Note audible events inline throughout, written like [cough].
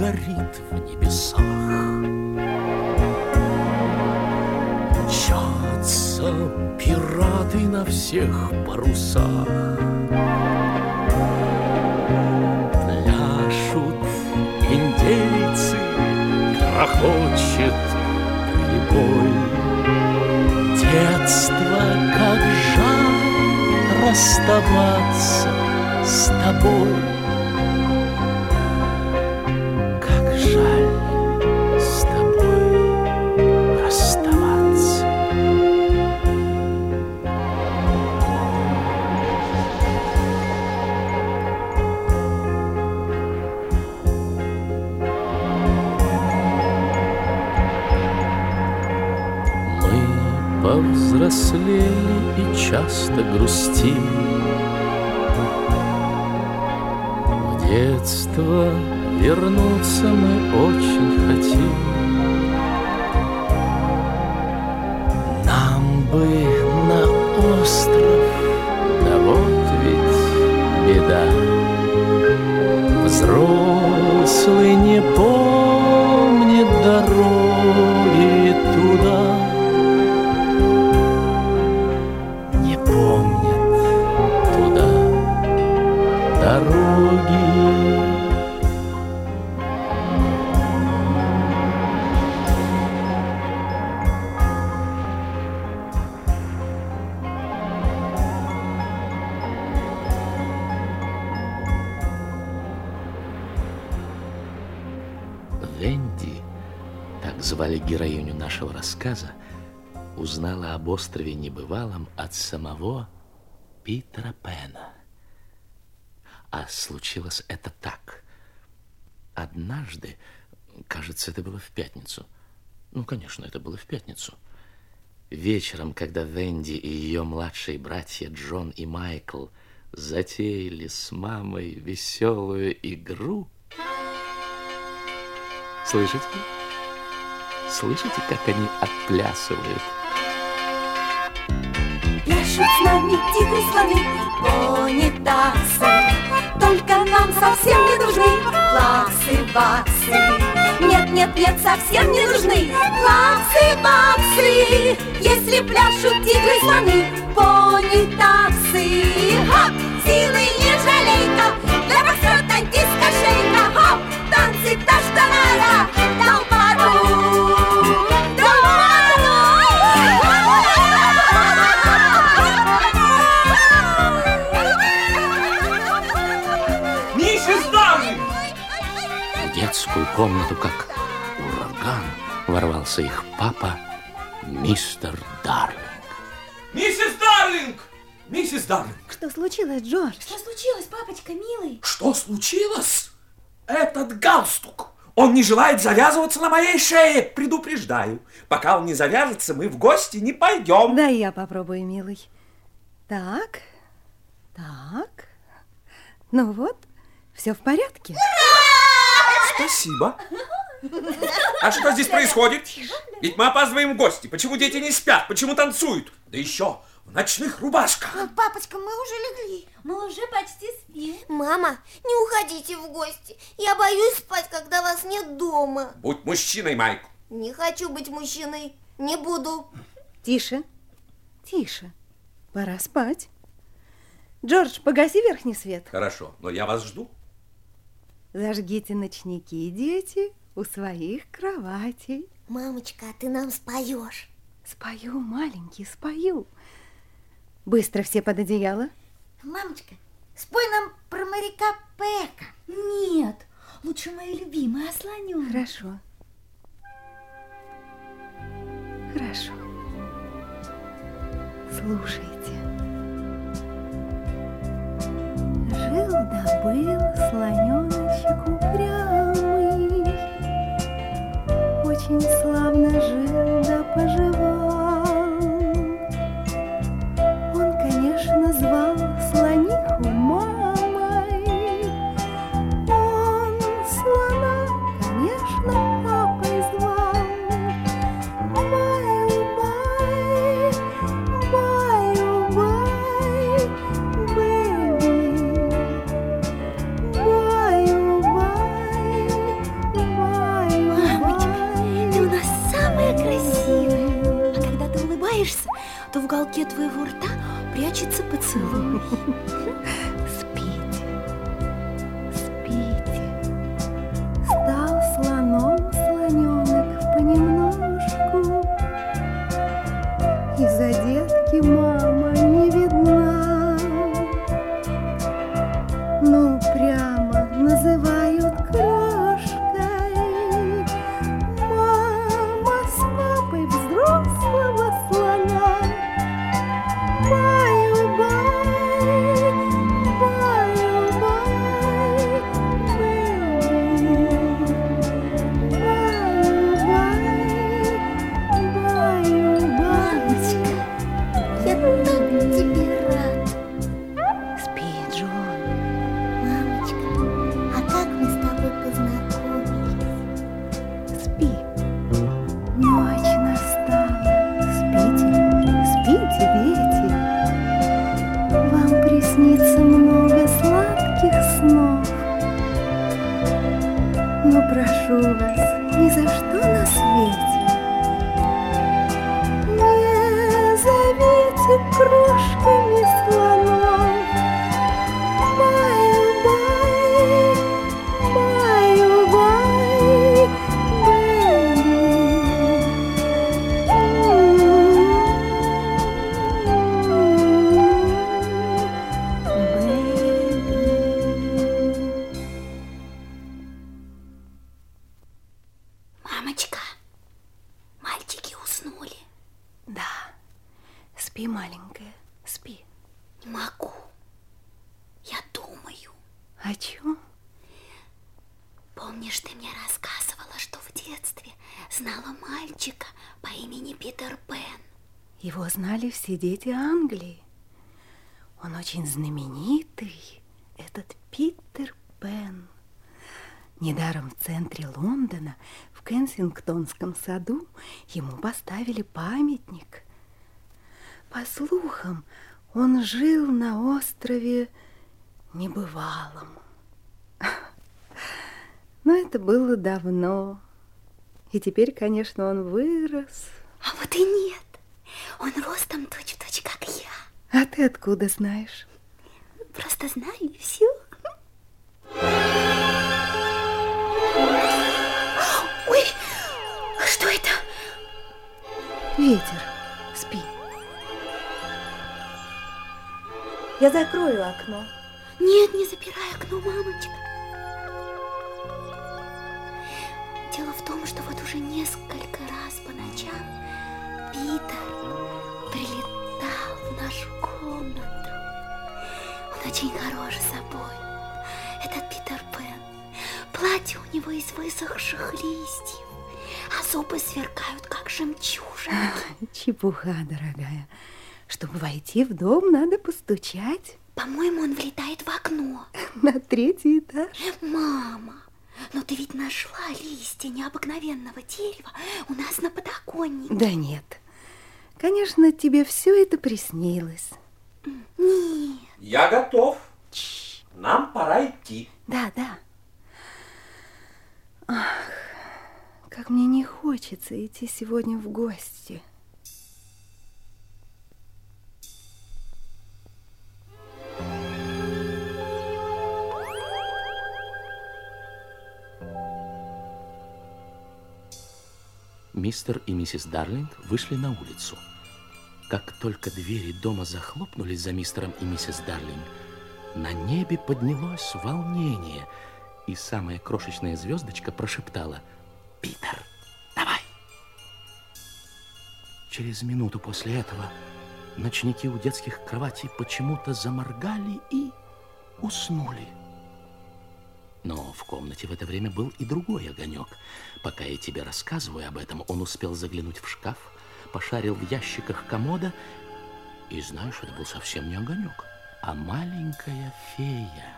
горит в небесах. Мчатся пираты на всех парусах. Пляшут индейцы, грохочет прибой. Детство, как жаль расставаться с тобой. Звали героиню нашего рассказа, узнала об острове небывалом от самого Питера Пэна. А случилось это так. Однажды, кажется, это было в пятницу. Ну, конечно, это было в пятницу. Вечером, когда Венди и ее младшие братья Джон и Майкл затеяли с мамой веселую игру, Слышите? Слышите, как они отплясывают? Пляшут с нами тигры, слоны, пони, таксы Только нам совсем не нужны плаксы, баксы. Нет, нет, нет, совсем не нужны плаксы, баксы. Если пляшут тигры, слоны, пони, таксы Хоп, силы не жалейка, для боксера танкистка шейка комнату, как ураган, ворвался их папа, мистер Дарлинг. Миссис Дарлинг! Миссис Дарлинг! Что случилось, Джордж? Что случилось, папочка, милый? Что случилось? Этот галстук! Он не желает завязываться на моей шее, предупреждаю. Пока он не завяжется, мы в гости не пойдем. Да, я попробую, милый. Так, так. Ну вот, все в порядке. Спасибо. А что здесь происходит? Ведь мы опаздываем в гости. Почему дети не спят? Почему танцуют? Да еще в ночных рубашках. Папочка, мы уже легли. Мы уже почти спим. Мама, не уходите в гости. Я боюсь спать, когда вас нет дома. Будь мужчиной, Майк. Не хочу быть мужчиной. Не буду. Тише, тише. Пора спать. Джордж, погаси верхний свет. Хорошо, но я вас жду. Зажгите ночники, дети, у своих кроватей. Мамочка, а ты нам споешь. Спою, маленький, спою. Быстро все под одеяло. Мамочка, спой нам про моряка Пека. Нет, лучше мои любимые ослонёнок. Хорошо. Хорошо. Слушайте. Жил-да был слоненочек Очень твоего рта прячется поцелуй. Дети Англии. Он очень знаменитый, этот Питер Пен. Недаром в центре Лондона, в Кенсингтонском саду, ему поставили памятник. По слухам, он жил на острове небывалом. [laughs] Но это было давно. И теперь, конечно, он вырос. А вот и нет. Он ростом точь-в-точь, как я. А ты откуда знаешь? Просто знаю и все. Ой, что это? Ветер, спи. Я закрою окно. Нет, не запирай окно, мамочка. Дело в том, что вот уже несколько очень хорош собой. Этот Питер Пен. Платье у него из высохших листьев, а зубы сверкают, как жемчужинки. [laughs] Чепуха, дорогая. Чтобы войти в дом, надо постучать По-моему, он влетает в окно. [laughs] на третий этаж. Мама, но ты ведь нашла листья необыкновенного дерева у нас на подоконнике. Да нет. Конечно, тебе все это приснилось. Нет, Я готов. Нам пора идти. Да, да. Ах, как мне не хочется идти сегодня в гости. Мистер и миссис Дарлинг вышли на улицу. Как только двери дома захлопнулись за мистером и миссис Дарлинг, на небе поднялось волнение, и самая крошечная звездочка прошептала «Питер, давай!». Через минуту после этого ночники у детских кроватей почему-то заморгали и уснули. Но в комнате в это время был и другой огонек. Пока я тебе рассказываю об этом, он успел заглянуть в шкаф, пошарил в ящиках комода, и знаешь, это был совсем не огонек, а маленькая фея,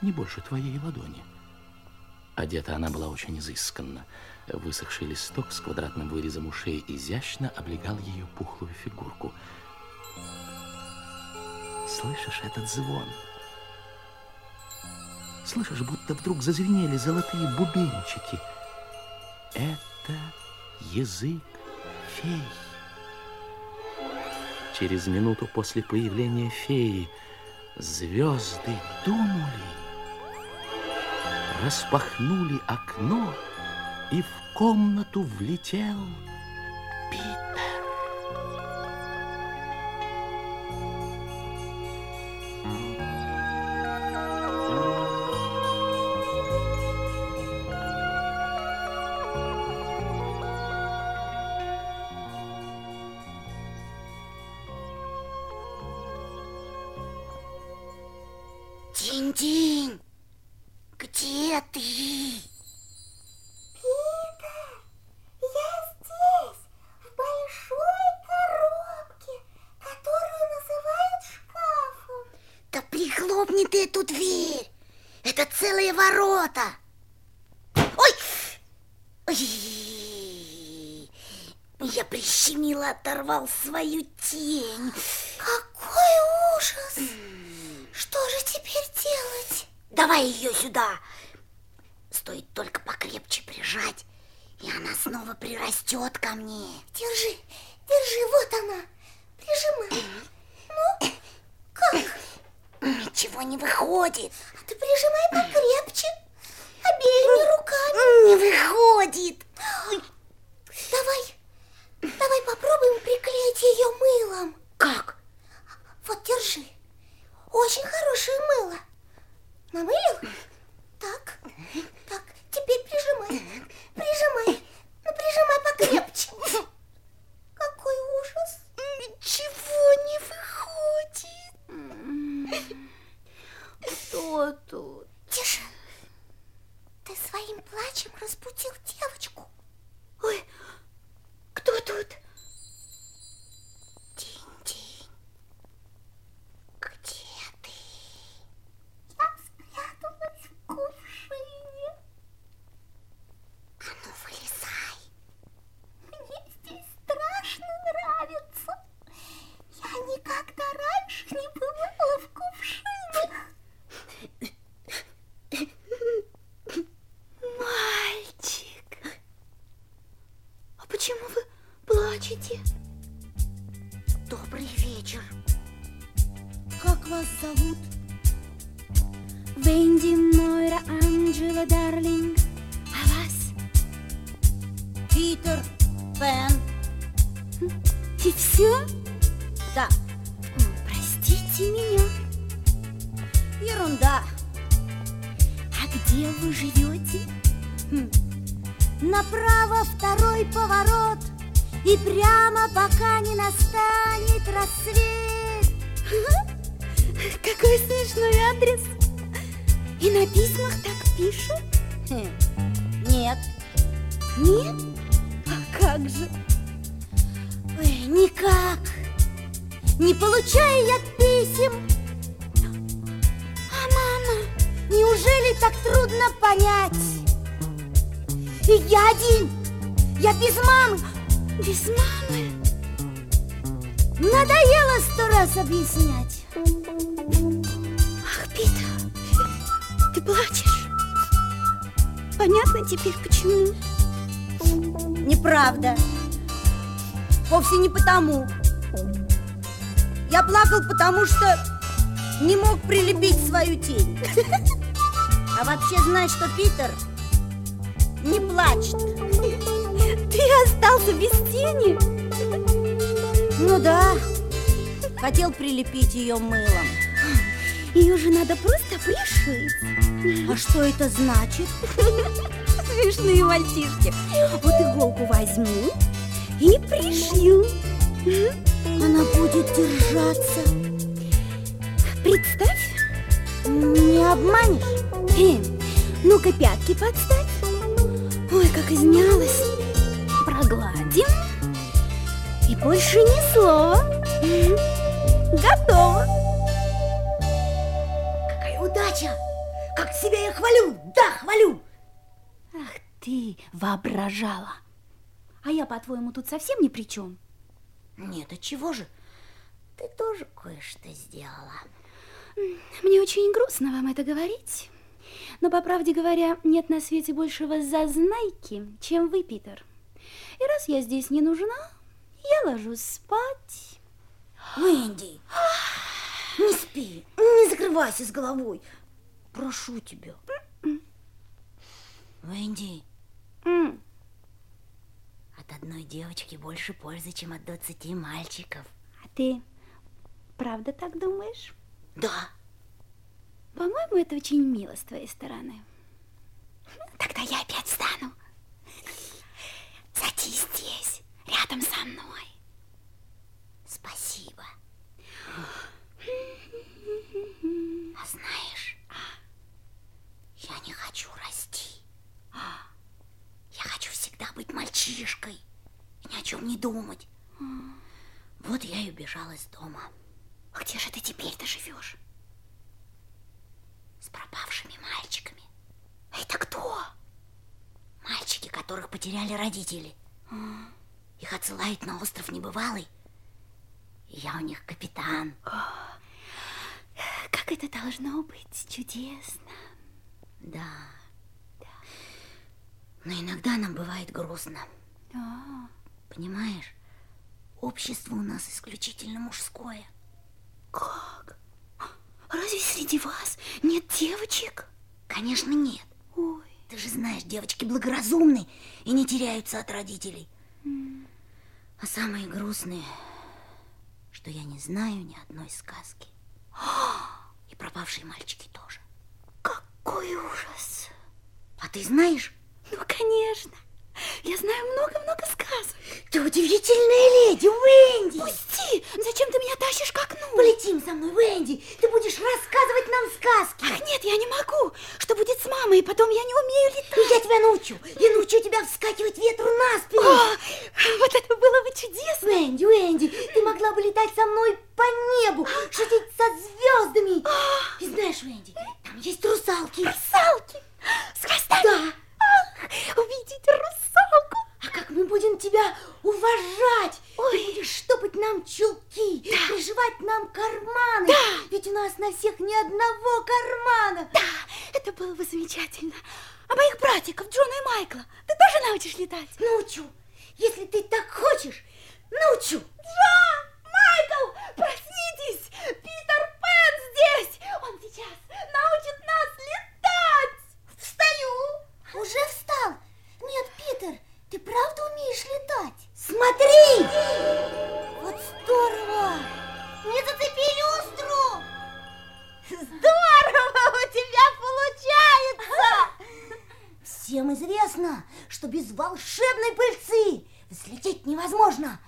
не больше твоей ладони. Одета она была очень изысканно. Высохший листок с квадратным вырезом ушей изящно облегал ее пухлую фигурку. Слышишь этот звон? Слышишь, будто вдруг зазвенели золотые бубенчики. Это язык фей. Через минуту после появления феи звезды дунули, распахнули окно, и в комнату влетел Питер. Оторвал свою тень. И все? Да, Простите меня. ерунда. А где вы живете? Направо второй поворот И прямо пока не настанет рассвет Какой смешной адрес. И на письмах так пишут? Хм, Нет, Нет? А как же? Никак Не получаю я писем А мама? Неужели так трудно понять? И я один, я без мамы Без мамы? Надоело сто раз объяснять Ах, Питер, ты плачешь? Понятно теперь, почему? Неправда Вовсе не потому Я плакал, потому что не мог прилепить свою тень [laughs] А вообще знаешь, что Питер не плачет [laughs] Ты остался без тени? Ну да, хотел прилепить ее мылом Ее же надо просто пришить. А что это значит? [laughs] Смешные мальчишки. Вот иголку возьму и пришью. Она будет держаться Представь. Не обманешь? Э, ну-ка пятки подставь. Ой, как измялась. Прогладим. И больше ни слова. Готово. Какая удача! Как себя я хвалю! Да, хвалю! Ах ты, воображала. А я, по-твоему, тут совсем ни при чем? Нет, а чего же? Ты тоже кое-что сделала. Мне очень грустно вам это говорить. Но, по правде говоря, нет на свете большего зазнайки, чем вы, Питер. И раз я здесь не нужна, я ложусь спать. Венди, не спи, не закрывайся с головой. Прошу тебя. Венди, от одной девочки больше пользы, чем от двадцати мальчиков. А ты правда так думаешь? Да. По-моему, это очень мило с твоей стороны. Тогда я опять встану. Садись здесь, рядом со мной. Спасибо. А знаешь, я не хочу расти. Я хочу всегда быть мальчишкой и ни о чем не думать. Вот я и убежала из дома А где же ты теперь-то живешь? с пропавшими мальчиками. Это кто? Мальчики, которых потеряли родители. Их отсылают на остров Небывалый. И я у них капитан. Как это должно быть чудесно. Да. Но иногда нам бывает грустно. А, Понимаешь, общество у нас исключительно мужское. как? Разве среди вас нет девочек? Конечно, нет. Ой, Ты же знаешь, девочки благоразумны и не теряются от родителей. А самое грустное, что я не знаю ни одной сказки. И пропавшие мальчики тоже. какой ужас. А ты знаешь? Ну, конечно. Я знаю много-много сказок. Ты удивительная леди, Уэнди! Пусти! Зачем ты меня тащишь к окну? Полетим со мной, Уэнди! Ты будешь рассказывать нам сказки! Ах, нет, я не могу. Что будет с мамой? Потом я не умею летать. И я тебя научу! Я научу тебя вскакивать ветру на спину! О, вот это было бы чудесно. Уэнди, Уэнди, ты могла бы летать со мной по небу, шутить со звездами. И знаешь, Уэнди, там есть русалки. Русалки с хвостами. Да. Увидеть русалку. А как мы будем тебя уважать? Ой. Ты будешь штопать нам чулки, приживать нам карманы. Да. Ведь у нас на всех ни одного кармана. Да, это было бы замечательно. А моих братиков Джона и Майкла ты тоже научишь летать? Научу. Если ты так хочешь, научу. Джон! Майкл! Проснитесь! Питер Пен здесь! Он сейчас научит. Уже встал? Нет, Питер, ты правда умеешь летать? Смотри! Вот здорово! Не зацепи люстру! Здорово у тебя получается! Всем известно, что без волшебной пыльцы взлететь невозможно.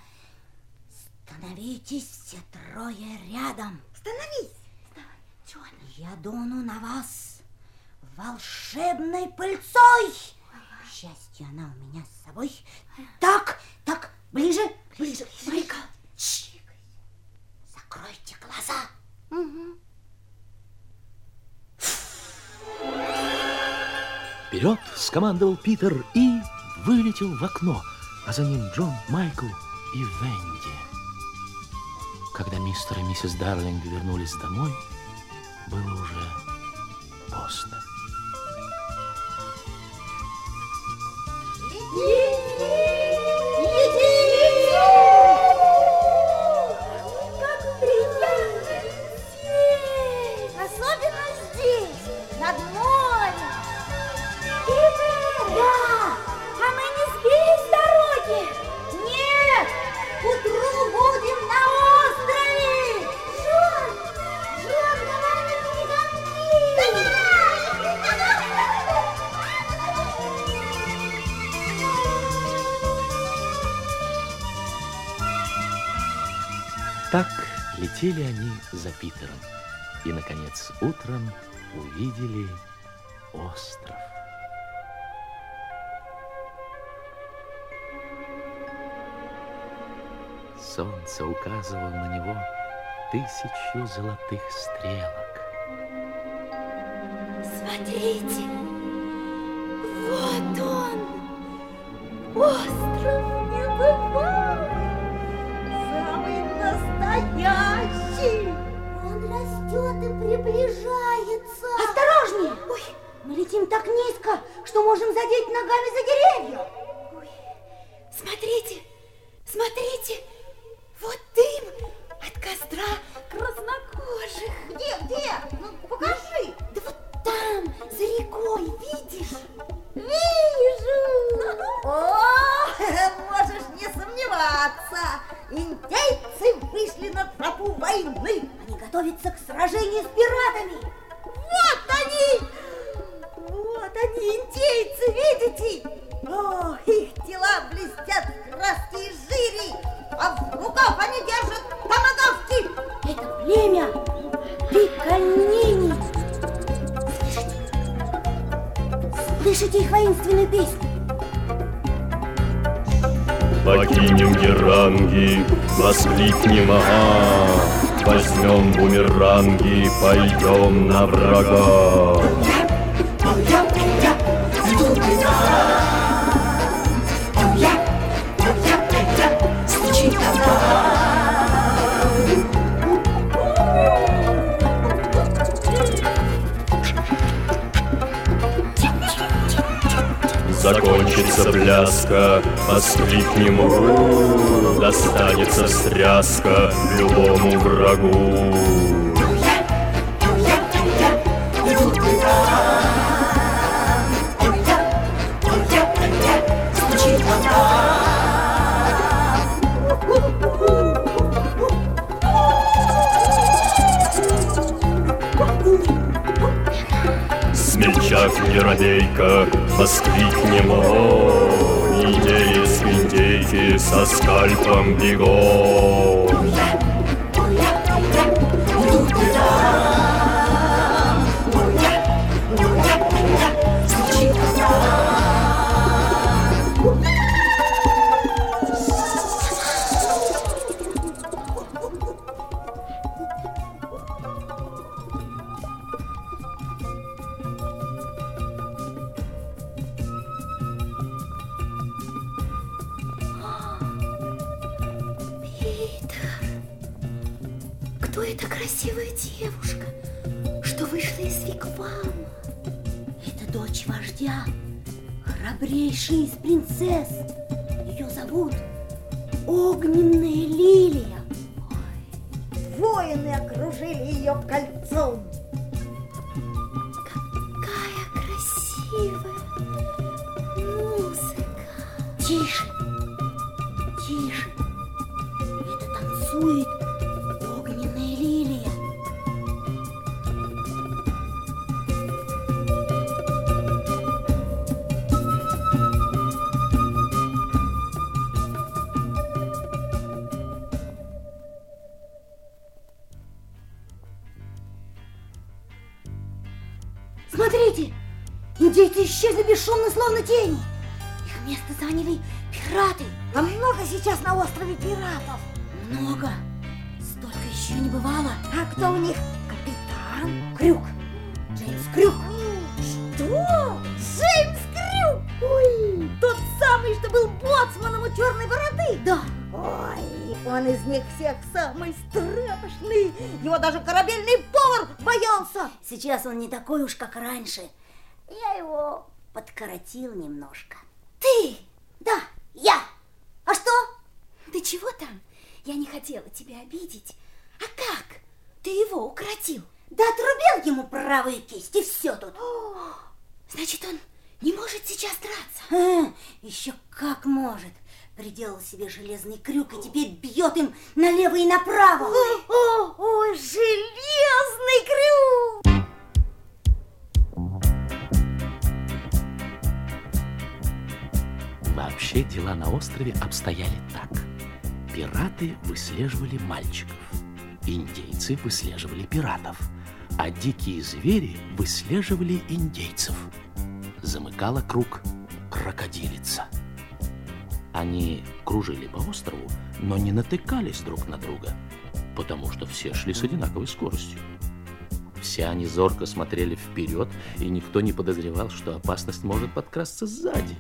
Становитесь все трое рядом. Становись! Джон, я дуну на вас волшебной пыльцой. К счастью, она у меня с собой. Так, так, ближе, ближе. Майкл, Чш. закройте глаза. Вперед скомандовал Питер и вылетел в окно, а за ним Джон, Майкл и Венди. Когда мистер и миссис Дарлинг вернулись домой, было уже поздно. Yeah. Летели они за Питером и, наконец, утром увидели остров. Солнце указывало на него тысячу золотых стрелок. Смотрите! Вот он! Остров небывалый! Летим так низко, что можем задеть ногами за деревья. Смотрите! Смотрите! Пойдем на врага. Закончится пляска, воскликнем «Уру!» Достанется стряска любому врагу. Смельчак не робейка, воскликнем «О!» Индеец, индейки со скальпом бегом. Словно тени. Их место заняли пираты. А много сейчас на острове пиратов? Много. Столько еще не бывало. А кто у них? Капитан Крюк. Джеймс Крюк. Что? Джеймс Крюк? Ой, тот самый, что был боцманом у черной бороды. Да. Ой, он из них всех самый страшный. Его даже корабельный повар боялся. Сейчас он не такой уж, как раньше. Подкоротил немножко. Ты? Да, я. А что? Да чего там? Я не хотела тебя обидеть. А как? Ты его укротил? Да отрубил ему правую кисть, и все тут. Значит, он не может сейчас драться. А, еще как может. Приделал себе железный крюк и теперь бьет им налево и направо. Ой, о, ой, Вообще дела на острове обстояли так. Пираты выслеживали мальчиков, индейцы выслеживали пиратов, а дикие звери выслеживали индейцев. Замыкала круг крокодилица. Они кружили по острову, но не натыкались друг на друга, потому что все шли с одинаковой скоростью. Все они зорко смотрели вперед, и никто не подозревал, что опасность может подкрасться сзади.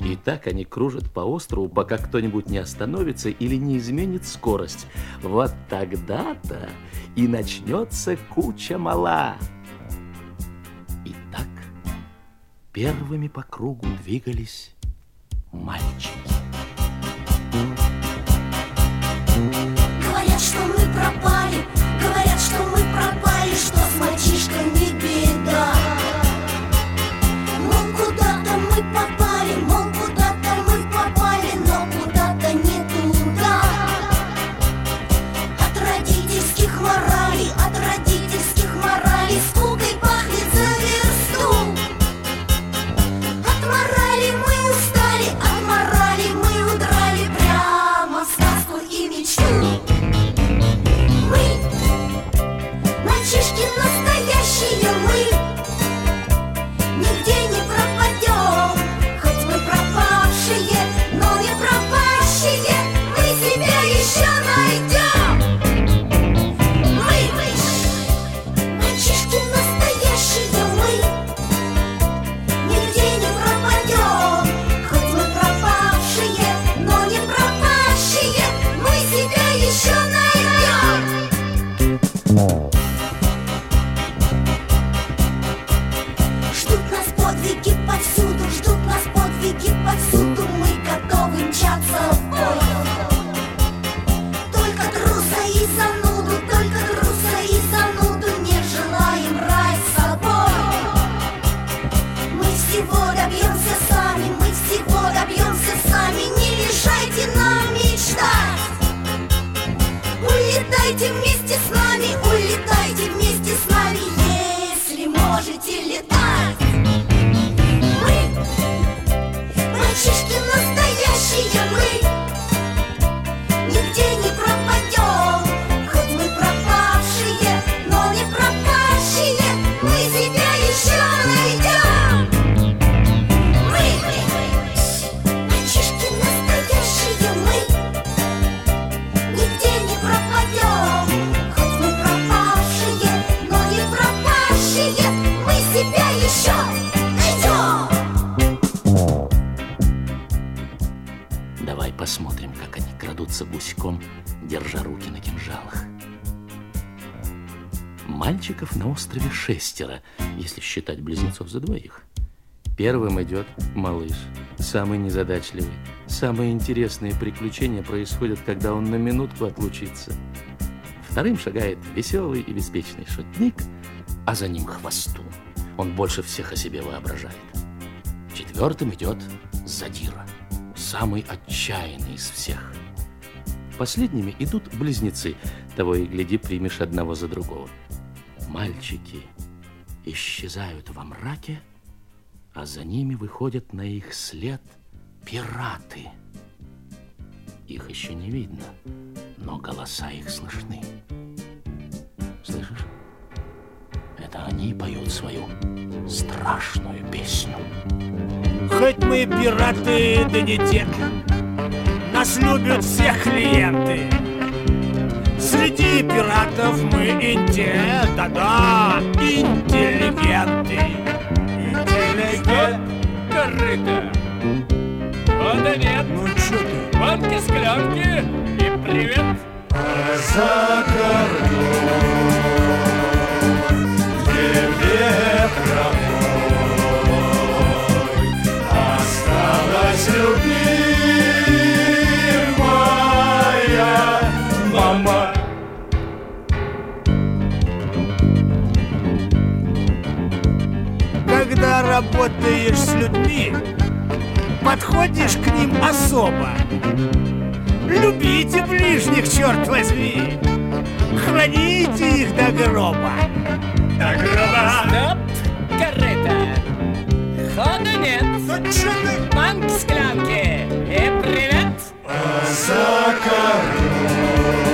И так они кружат по острову, пока кто-нибудь не остановится или не изменит скорость. Вот тогда-то и начнется куча мала. Итак, первыми по кругу двигались мальчики. Говорят, что мы что мы пропали, что с мальчишками шестеро, если считать близнецов за двоих. Первым идет малыш, самый незадачливый. Самые интересные приключения происходят, когда он на минутку отлучится. Вторым шагает веселый и беспечный шутник, а за ним хвостун. Он больше всех о себе воображает. Четвертым идет задира, самый отчаянный из всех. Последними идут близнецы, того и гляди, примешь одного за другого. Мальчики исчезают во мраке, а за ними выходят на их след пираты. Их еще не видно, но голоса их слышны. Слышишь? Это они поют свою страшную песню. Хоть мы пираты, да не те Нас любят все клиенты Среди пиратов мы инте, да-да, интеллигенты Интеллигент, корыто. Нет. Ну чё ты? Банки, склянки и привет. За где ветром осталась работаешь с людьми, подходишь к ним особо. Любите ближних, черт возьми. Храните их до гроба. До гроба. Стоп, корыто. Хода нет. Ну чё ты? Банки, склянки и привет. За где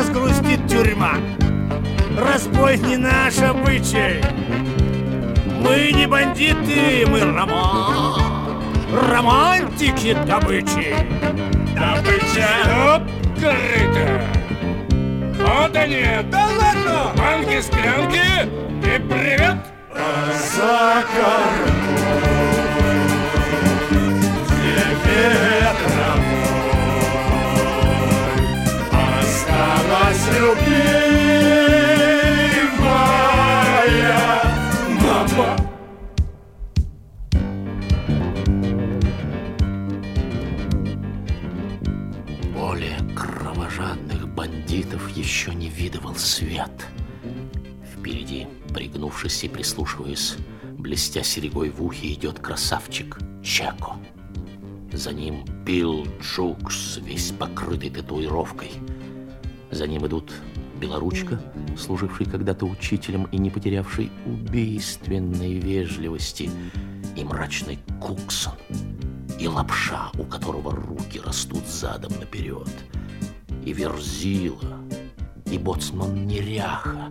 нас грустит тюрьма. Разбой не наш обычай. Мы не бандиты, мы рома... романтики добычи. Добыча. Стоп, корыто. Хода нет. Да ладно! Банки, склянки и привет. За где ветром любимая мама. Более кровожадных бандитов еще не видывал свет. Впереди, пригнувшись и прислушиваясь, блестя серегой в ухе, идет красавчик Чеко. За ним Билл Джукс, весь покрытый татуировкой. За ним идут Белоручка, служивший когда-то учителем и не потерявший убийственной вежливости, и мрачный Куксон, и лапша, у которого руки растут задом наперед, и Верзила, и боцман Неряха.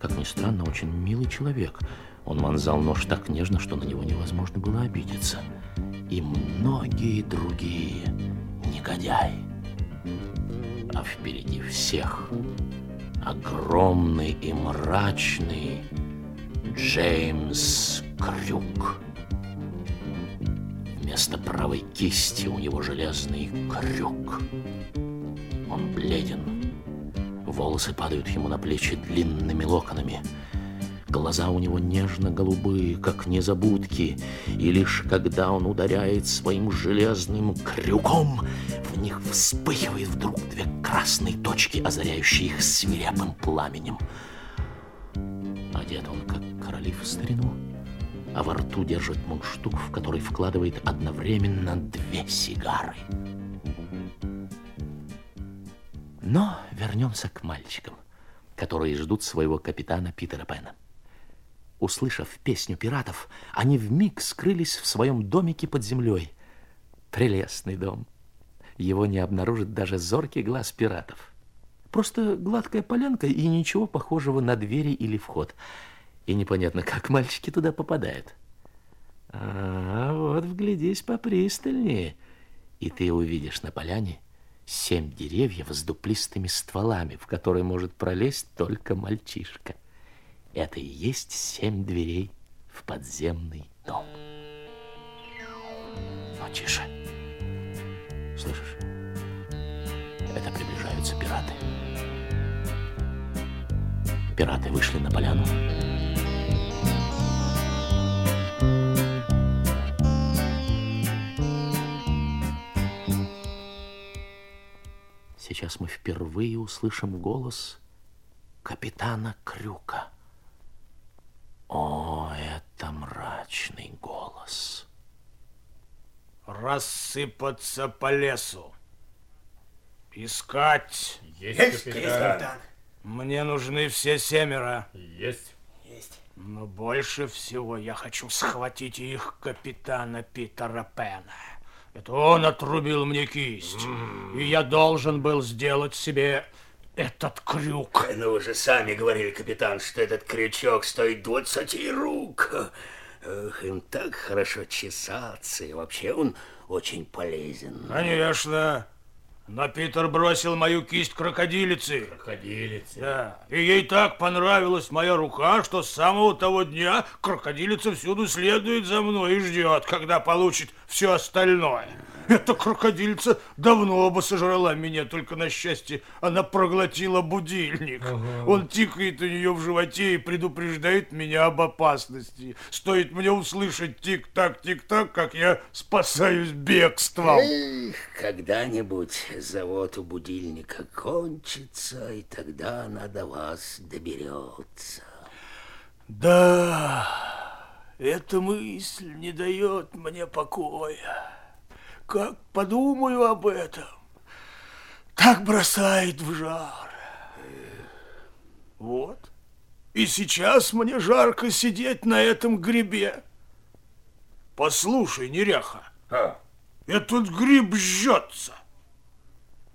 Как ни странно, очень милый человек. Он вонзал нож так нежно, что на него невозможно было обидеться. И многие другие негодяи. А впереди всех огромный и мрачный Джеймс Крюк. Вместо правой кисти у него железный крюк. Он бледен. Волосы падают ему на плечи длинными локонами. Глаза у него нежно-голубые, как незабудки, и лишь когда он ударяет своим железным крюком, в них вспыхивает вдруг две красные точки, озаряющие их свирепым пламенем. Одет он, как королев в старину, а во рту держит мундштук, в который вкладывает одновременно две сигары. Но вернемся к мальчикам, которые ждут своего капитана Питера Пэна. Услышав песню пиратов, они вмиг скрылись в своем домике под землей. Прелестный дом. Его не обнаружит даже зоркий глаз пиратов. Просто гладкая полянка и ничего похожего на двери или вход. И непонятно, как мальчики туда попадают. А вот вглядись попристальнее, и ты увидишь на поляне семь деревьев с дуплистыми стволами, в которые может пролезть только мальчишка. Это и есть семь дверей в подземный дом. Но тише. Слышишь? Это приближаются пираты. Пираты вышли на поляну. Сейчас мы впервые услышим голос капитана Крюка. О, это мрачный голос. Рассыпаться по лесу. Искать. Есть, капитан. Мне нужны все семеро. Есть. Но больше всего я хочу схватить их капитана Питера Пена. Это он отрубил мне кисть. И я должен был сделать себе этот крюк. Ну, вы же сами говорили, капитан, что этот крючок стоит 20 рук. Эх, им так хорошо чесаться, и вообще он очень полезен. Конечно. Но Питер бросил мою кисть крокодилицы. Крокодилицы. Да. И ей так понравилась моя рука, что с самого того дня крокодилица всюду следует за мной и ждет, когда получит все остальное. Эта крокодильца давно бы сожрала меня, только на счастье она проглотила будильник. Он тикает у нее в животе и предупреждает меня об опасности. Стоит мне услышать тик-так, тик-так, как я спасаюсь бегством. Эх, когда-нибудь завод у будильника кончится, и тогда она до вас доберется. Да, эта мысль не дает мне покоя. Как подумаю об этом, так бросает в жар. Вот. И сейчас мне жарко сидеть на этом грибе. Послушай, неряха, А, этот гриб жжется.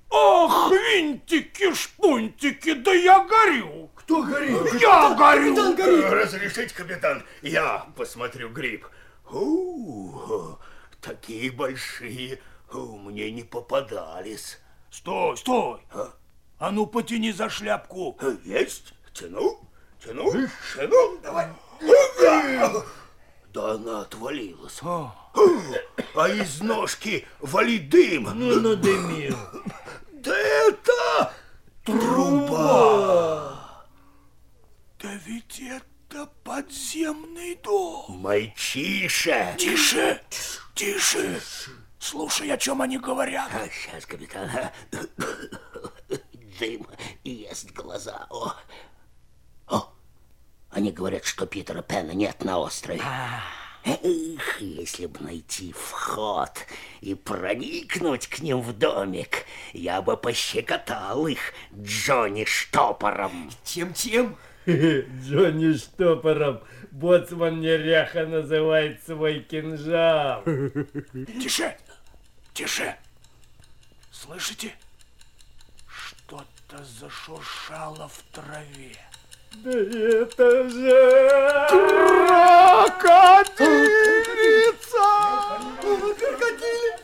Ох, винтики, шпунтики, да я горю. Кто горит? Я горю. Разрешите, капитан, я посмотрю гриб. У, такие большие мне не попадались. Стой, стой. А ну потяни за шляпку. Есть? Тяну, тяну, тяну, давай. Да она отвалилась. А из ножки валит дым. Ну, надымил. Да это Труба! Да ведь это подземный дом. Мальчиша! Тише, тише. Слушай, о чем они говорят. А, сейчас, капитан. Дым ест глаза. О. О, они говорят, что Питера Пена нет на острове. Эх, если бы найти вход и проникнуть к ним в домик, я бы пощекотал их Джонни штопором. Чем-чем? [laughs] Джонни штопором. Боцман неряха называет свой кинжал. [laughs] Тише, тише. Слышите? Что-то зашуршало в траве. Да это же... Крокодилица! Крокодилица!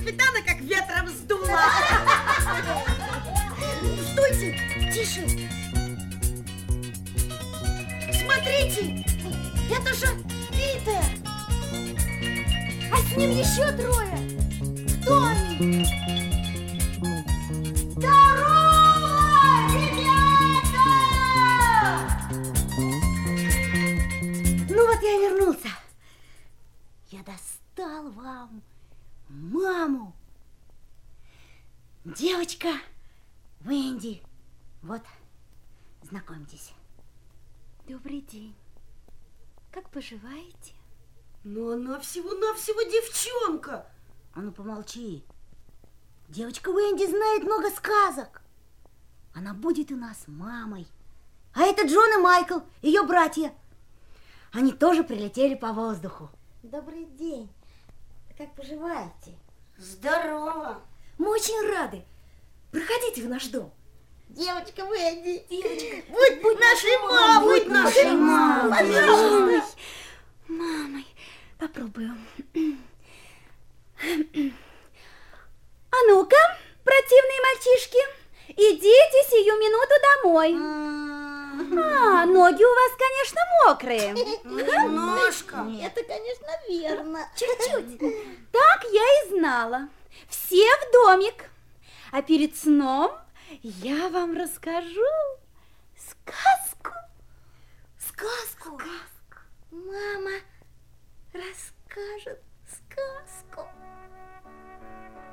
Капитана как ветром сдуло. Стойте, тише. Смотрите, это же Питер. А с ним еще трое. Кто они? Здорово, ребята! Ну вот я вернулся. Я достал вам маму. Девочка Венди. Вот, знакомьтесь. Добрый день. Как поживаете? Но она всего-навсего девчонка. А ну помолчи. Девочка Венди знает много сказок. Она будет у нас мамой. А это Джон и Майкл, ее братья. Они тоже прилетели по воздуху. Добрый день. Как поживаете? Здорово. Мы очень рады. Проходите в наш дом. Девочка Венди. Девочка, Будь, будь нашей мамой. будь нашей мамой. Пожалуйста. Мамой. Попробую. [clears throat] А ну-ка, противные мальчишки, идите сию минуту домой. А, ноги у вас, конечно, мокрые. Немножко. Это, конечно, верно. Чуть-чуть. Так я и знала. Все в домик. А перед сном я вам расскажу сказку. Сказку? Мама расскажет сказку.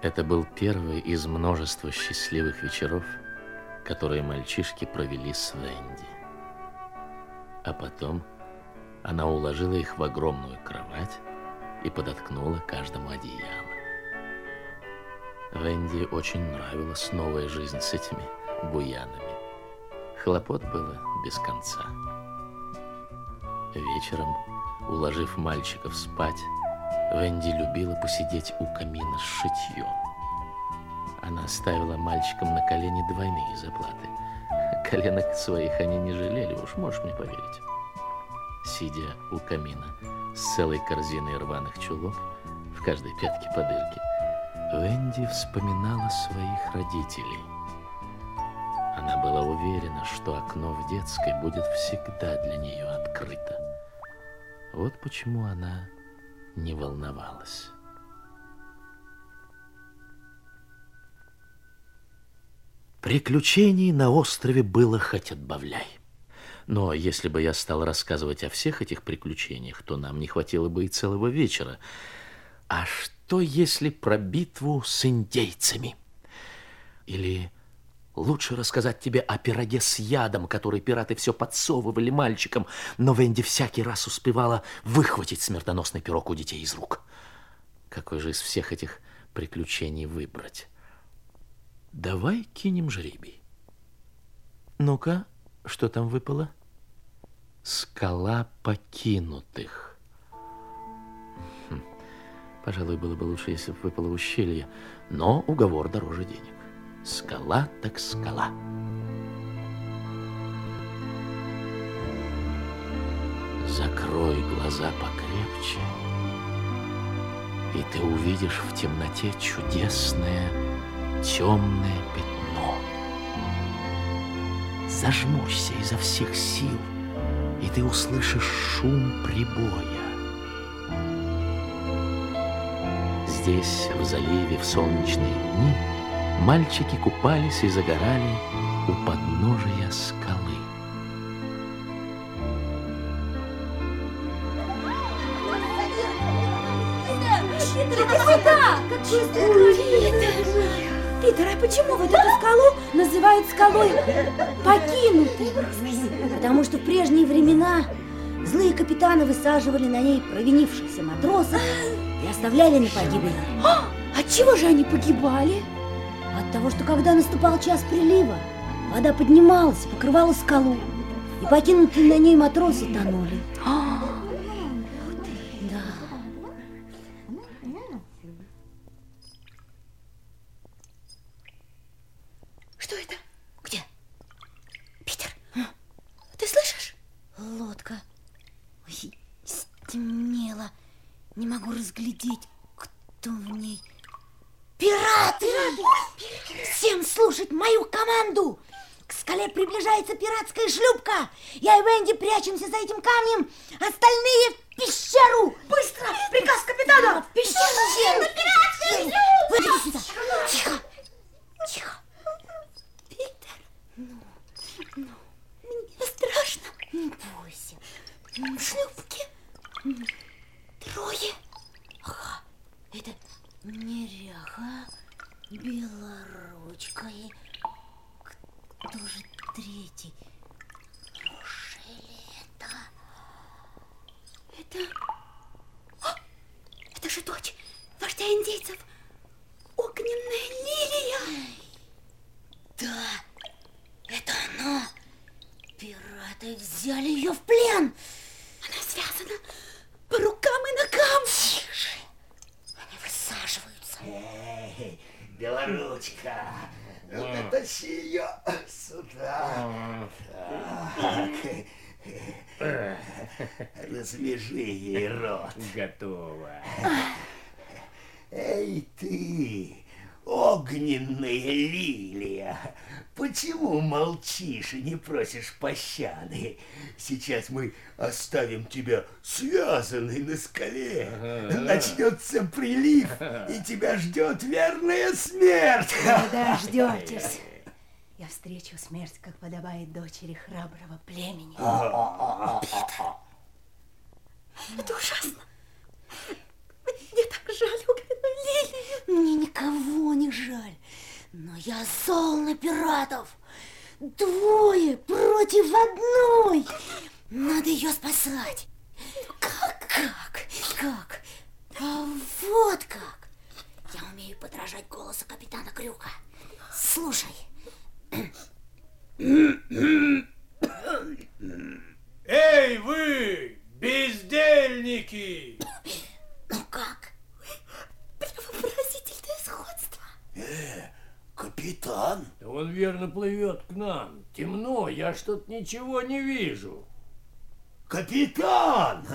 Это был первый из множества счастливых вечеров, которые мальчишки провели с Венди. А потом она уложила их в огромную кровать и подоткнула каждому одеяло. Венди очень нравилась новая жизнь с этими буянами. Хлопот было без конца. Вечером, уложив мальчиков спать, Венди любила посидеть у камина с шитьем. Она ставила мальчикам на колени двойные заплаты. Коленок своих они не жалели, уж можешь мне поверить. Сидя у камина с целой корзиной рваных чулок, в каждой пятке по дырке, Венди вспоминала своих родителей. Она была уверена, что окно в детской будет всегда для нее открыто. Вот почему она не волновалась. Приключений на острове было хоть отбавляй. Но если бы я стал рассказывать о всех этих приключениях, то нам не хватило бы и целого вечера. А что если про битву с индейцами? Или лучше рассказать тебе о пироге с ядом, который пираты все подсовывали мальчикам, но Венди всякий раз успевала выхватить смертоносный пирог у детей из рук. Какой же из всех этих приключений выбрать? Давай кинем жребий. Ну-ка, что там выпало? Скала покинутых. Хм, Пожалуй, было бы лучше, если бы выпало ущелье, но уговор дороже денег. Скала так скала. Закрой глаза покрепче, и ты увидишь в темноте чудесное темное пятно. Зажмурься изо всех сил, и ты услышишь шум прибоя. Здесь, в заливе, в солнечные дни, мальчики купались и загорали у подножия скалы. Питер, сюда! Питер! Питер, а почему вот эту скалу называют скалой покинутой? Потому что в прежние времена злые капитаны высаживали на ней провинившихся матросов и оставляли на погибель. А, от чего же они погибали? Того, что когда наступал час прилива, вода поднималась покрывала скалу, и покинутые на ней матросы тонули. Да. Что это? Где? Питер, ты слышишь? Лодка. Ой, стемнело. Не могу разглядеть, кто в ней. Всем слушать мою команду! К скале приближается пиратская шлюпка! Я и Венди прячемся за этим камнем, остальные в пещеру! Быстро! Приказ капитана! В пещеру! На пиратскую шлюпку! Выйди сюда! Тихо! Тихо! Питер, ну, мне страшно. Не бойся. В шлюпке трое. Ага, это неряха, белоручка и кто же третий? Неужели это? Это... А, это же дочь вождя индейцев. Огненная лилия. Да, это она. Пираты взяли ее в плен. Она связана по рукам и ногам. Тише. Они высаживаются. Эй, белоручка, ну тащи ее сюда. Так. Развяжи ей рот. Готово. Эй ты, огненная лилия, почему молчишь и не просишь пощады? Сейчас мы оставим тебя связанной на скале. Начнется прилив, и тебя ждет верная смерть. Вы дождетесь. Я встречу смерть, как подобает дочери храброго племени. Это ужасно. Мне так жаль огненную лилию. Мне никого не жаль, но я зол на пиратов. Двое против одной. Надо ее спасать. Как? Как? Как? А вот как. Я умею подражать голосу капитана Крюка. Слушай. Эй, вы, бездельники! Ну как? Поразительное сходство. Капитан? Да он верно плывет к нам. Темно, я что-то ничего не вижу. Капитан!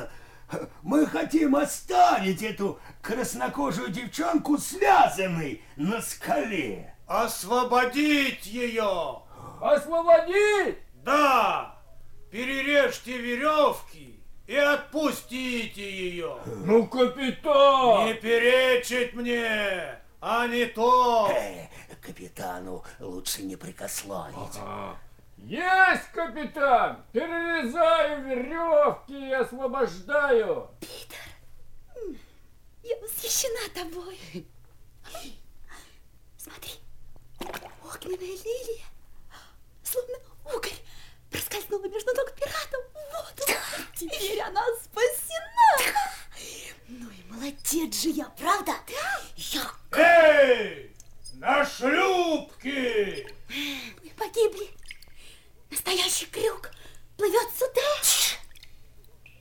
Мы хотим оставить эту краснокожую девчонку связанной на скале. Освободить ее! Освободить! Да! Перережьте веревки и отпустите ее! Ну, капитан! Не перечить мне, а не то! Э, капитану лучше не прикословить. Ага. Есть, капитан! Перерезаю веревки и освобождаю! Питер, я восхищена тобой. Смотри, огненная лилия, словно угорь, проскользнула между ног пиратов в воду. Теперь она спасена. Ну и молодец же я, правда? Я... Эй! На шлюпки! Погибли. Настоящий крюк плывет сюда.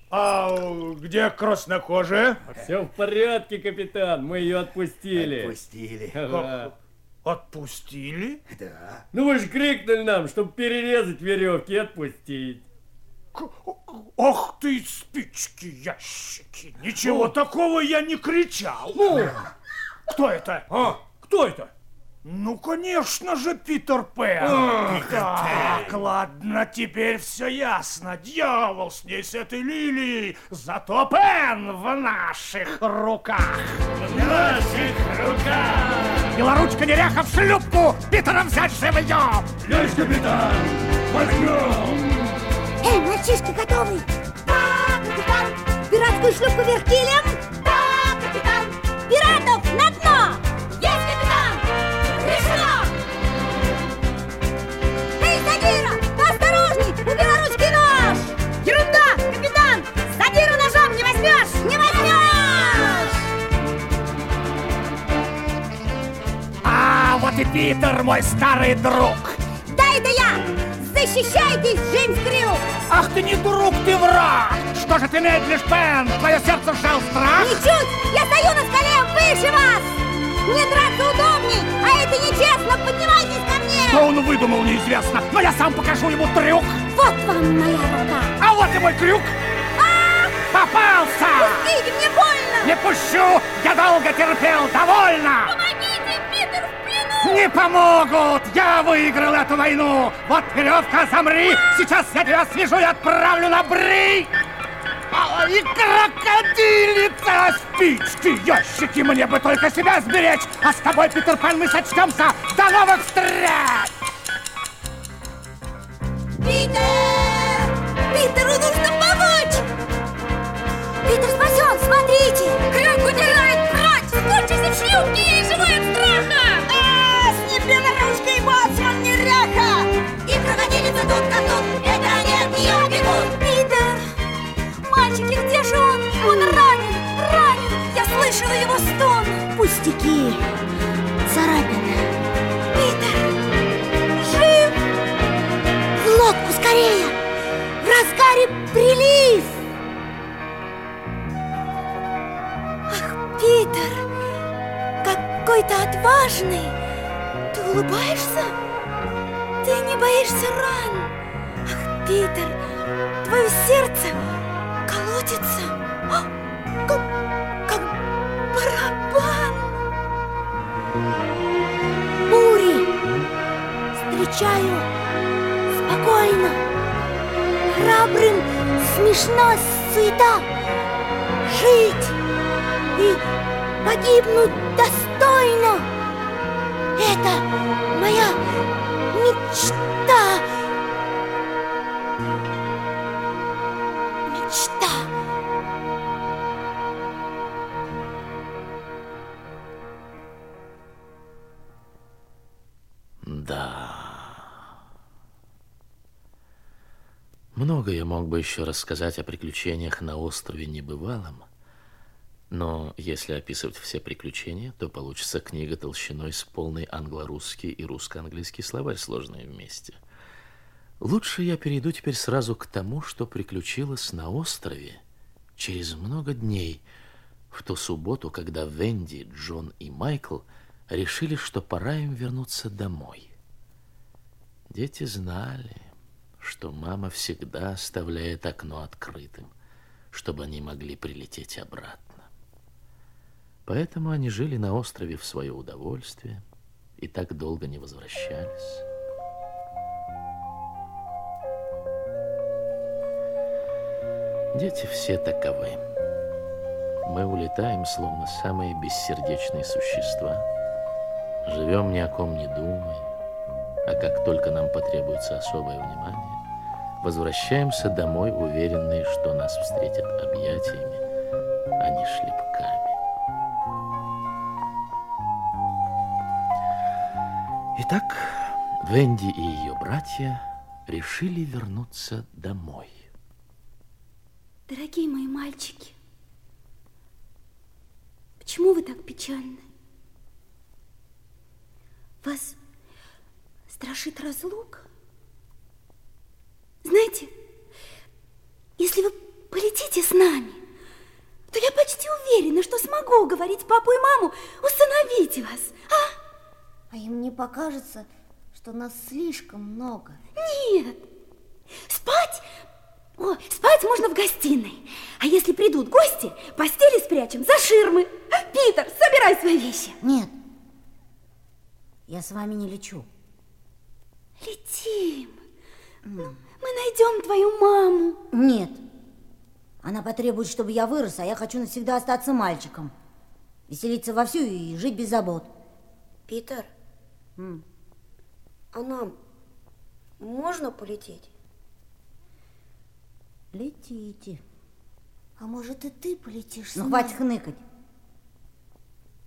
А где краснокожая? Все в порядке, капитан. Мы ее отпустили. Отпустили. Ага. Отпустили? Да. Ну вы же крикнули нам, чтобы перерезать веревки и отпустить. Ох ты, спички, ящики. Ничего такого я не кричал. Ну, кто это? А? Кто это? Ну, конечно же, Питер Пен. Ох так, ладно, теперь все ясно. Дьявол с ней, с этой лилией. Зато Пен в наших руках. В наших руках. Белоручка неряха в шлюпку. Питера взять живьем. Есть, капитан. Возьмем. Эй, мальчишки, готовы? Да, капитан. Пиратскую шлюпку вверх килем? Да, капитан. Пиратов на дно! Питер, мой старый друг. Да, это я! Защищайтесь, Джеймс Крю! Ах ты не друг, ты враг! Что же ты медлишь, Пен? Твое сердце сжал страх? Ничуть! Я стою на скале выше вас! Мне драться удобней, а это нечестно! Поднимайтесь ко мне! Что он выдумал, неизвестно, но я сам покажу ему трюк. Вот вам моя рука! А вот и мой крюк! Попался! Пустите, мне больно! Не пущу! Я долго терпел, довольно! Помогите! Не помогут! Я выиграл эту войну! Вот веревка, замри! Сейчас я тебя свяжу и отправлю на бри! Ай, крокодилица! Спички, ящики, мне бы только себя сберечь! А с тобой, Питер Пен, мы сочтемся! До новых встреч! Питер! Питеру нужно помочь! Питер спасен, смотрите! Крюк удирает прочь! Скорчись в шлюпке, ей это от нее бегут! Питер! Мальчики, где же он? Он ранен, ранен! Я слышала его стон! Пустяки! Царапины! Питер! Жив! Лодку скорее! В разгаре прилив! Ах, Питер! Какой ты отважный! Ты улыбаешься? Ты не боишься ран? Питер, твое сердце колотится, а, как, как барабан. Бури встречаю спокойно, храбрым смешна суета. Жить и погибнуть достойно. Это моя. Мечта. Много я мог бы еще рассказать о приключениях на острове Небывалом, но если описывать все приключения, то получится книга толщиной с полный англо-русский и русско-английский словарь, сложные вместе. Лучше я перейду теперь сразу к тому, что приключилось на острове через много дней, в ту субботу, когда Венди, Джон и Майкл решили, что пора им вернуться домой. Дети знали, что мама всегда оставляет окно открытым, чтобы они могли прилететь обратно. Поэтому они жили на острове в свое удовольствие и так долго не возвращались. Дети все таковы. Мы улетаем, словно самые бессердечные существа. Живем ни о ком не думая, а как только нам потребуется особое внимание, возвращаемся домой, уверенные, что нас встретят объятиями, а не шлепками. Итак, Венди и ее братья решили вернуться домой. Дорогие мои мальчики, почему вы так печальны? Вас страшит разлука? Знаете, если вы полетите с нами, то я почти уверена, что смогу уговорить папу и маму установить вас. А? А им не покажется, что нас слишком много. Нет. Спать? О, спать можно в гостиной. А если придут гости, постели спрячем за ширмы. Питер, собирай свои вещи. Нет. Я с вами не лечу. Летим. Мы найдем твою маму. Нет. Она потребует, чтобы я вырос, а я хочу навсегда остаться мальчиком. Веселиться вовсю и жить без забот. Питер, М. а нам можно полететь? Летите. А может и ты полетишь Ну, хватит хныкать.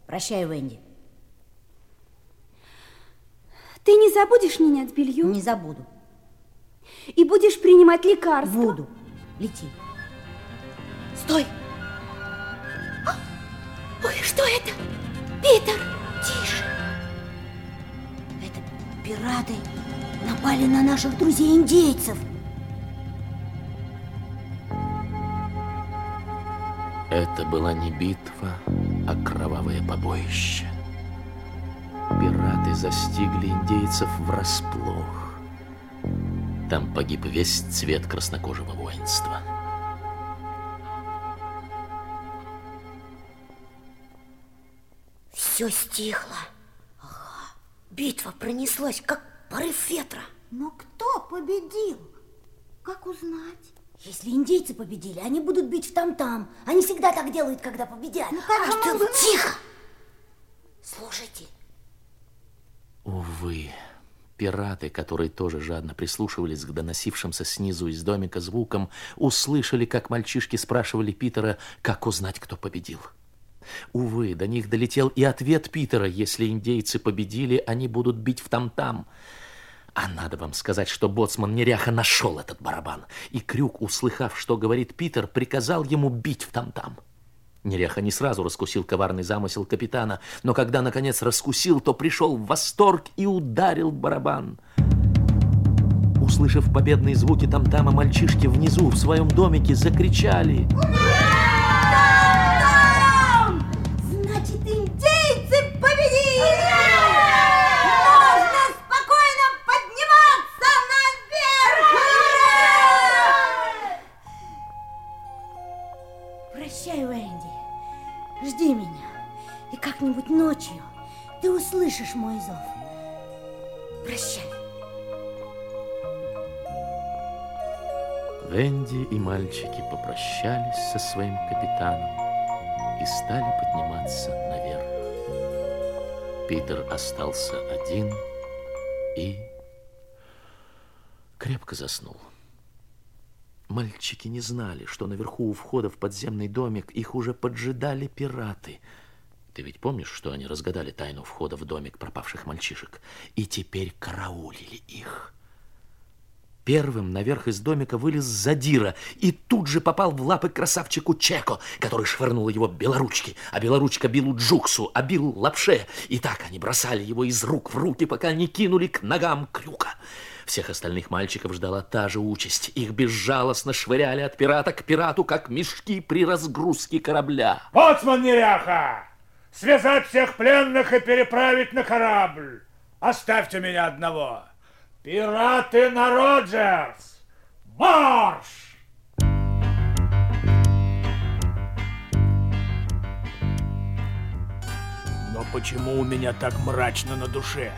Прощай, Венди. Ты не забудешь менять белье? Не забуду. И будешь принимать лекарства? Буду. Лети. Стой! А! Ой, что это? Питер! Тише. Это пираты напали на наших друзей-индейцев. Это была не битва, а кровавое побоище. Пираты застигли индейцев врасплох. Там погиб весь цвет краснокожего воинства. Все стихло. Битва пронеслась, как порыв ветра. Но кто победил? Как узнать? Если индейцы победили, они будут бить в там-там. Они всегда так делают, когда победят. Ну как А что Тихо! Слушайте, Увы, пираты, которые тоже жадно прислушивались к доносившимся снизу из домика звукам, услышали, как мальчишки спрашивали Питера, как узнать, кто победил. Увы, до них долетел и ответ Питера, если индейцы победили, они будут бить в там-там. А надо вам сказать, что боцман неряха нашел этот барабан, и Крюк, услыхав, что говорит Питер, приказал ему бить в там-там. Неряха не сразу раскусил коварный замысел капитана, но когда, наконец, раскусил, то пришел в восторг и ударил барабан. Услышав победные звуки там-тама, мальчишки внизу в своем домике закричали. Значит, И как-нибудь ночью ты услышишь мой зов. Прощай. Венди и мальчики попрощались со своим капитаном и стали подниматься наверх. Питер остался один и крепко заснул. Мальчики не знали, что наверху у входа в подземный домик их уже поджидали пираты. Ты ведь помнишь, что они разгадали тайну входа в домик пропавших мальчишек и теперь караулили их? Первым наверх из домика вылез Задира и тут же попал в лапы красавчику Чеко, который швырнул его белоручки, а белоручка Биллу Джуксу, а Билл Лапше. И так они бросали его из рук в руки, пока не кинули к ногам крюка. Всех остальных мальчиков ждала та же участь. Их безжалостно швыряли от пирата к пирату, как мешки при разгрузке корабля. Боцман Неряха! Связать всех пленных и переправить на корабль. Оставьте меня одного. Пираты на Роджерс! Марш! Но почему у меня так мрачно на душе?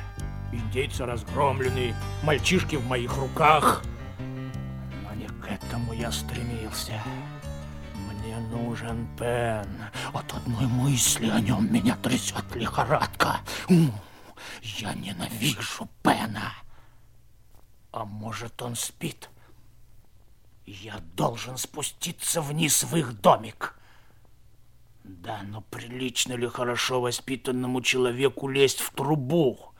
Индейцы разгромлены, мальчишки в моих руках. Но не к этому я стремился. Мне нужен Пен. От одной мысли о нем меня трясет лихорадка. Я ненавижу Пена. А может, он спит? Я должен спуститься вниз в их домик. Да, но прилично ли хорошо воспитанному человеку лезть в трубу?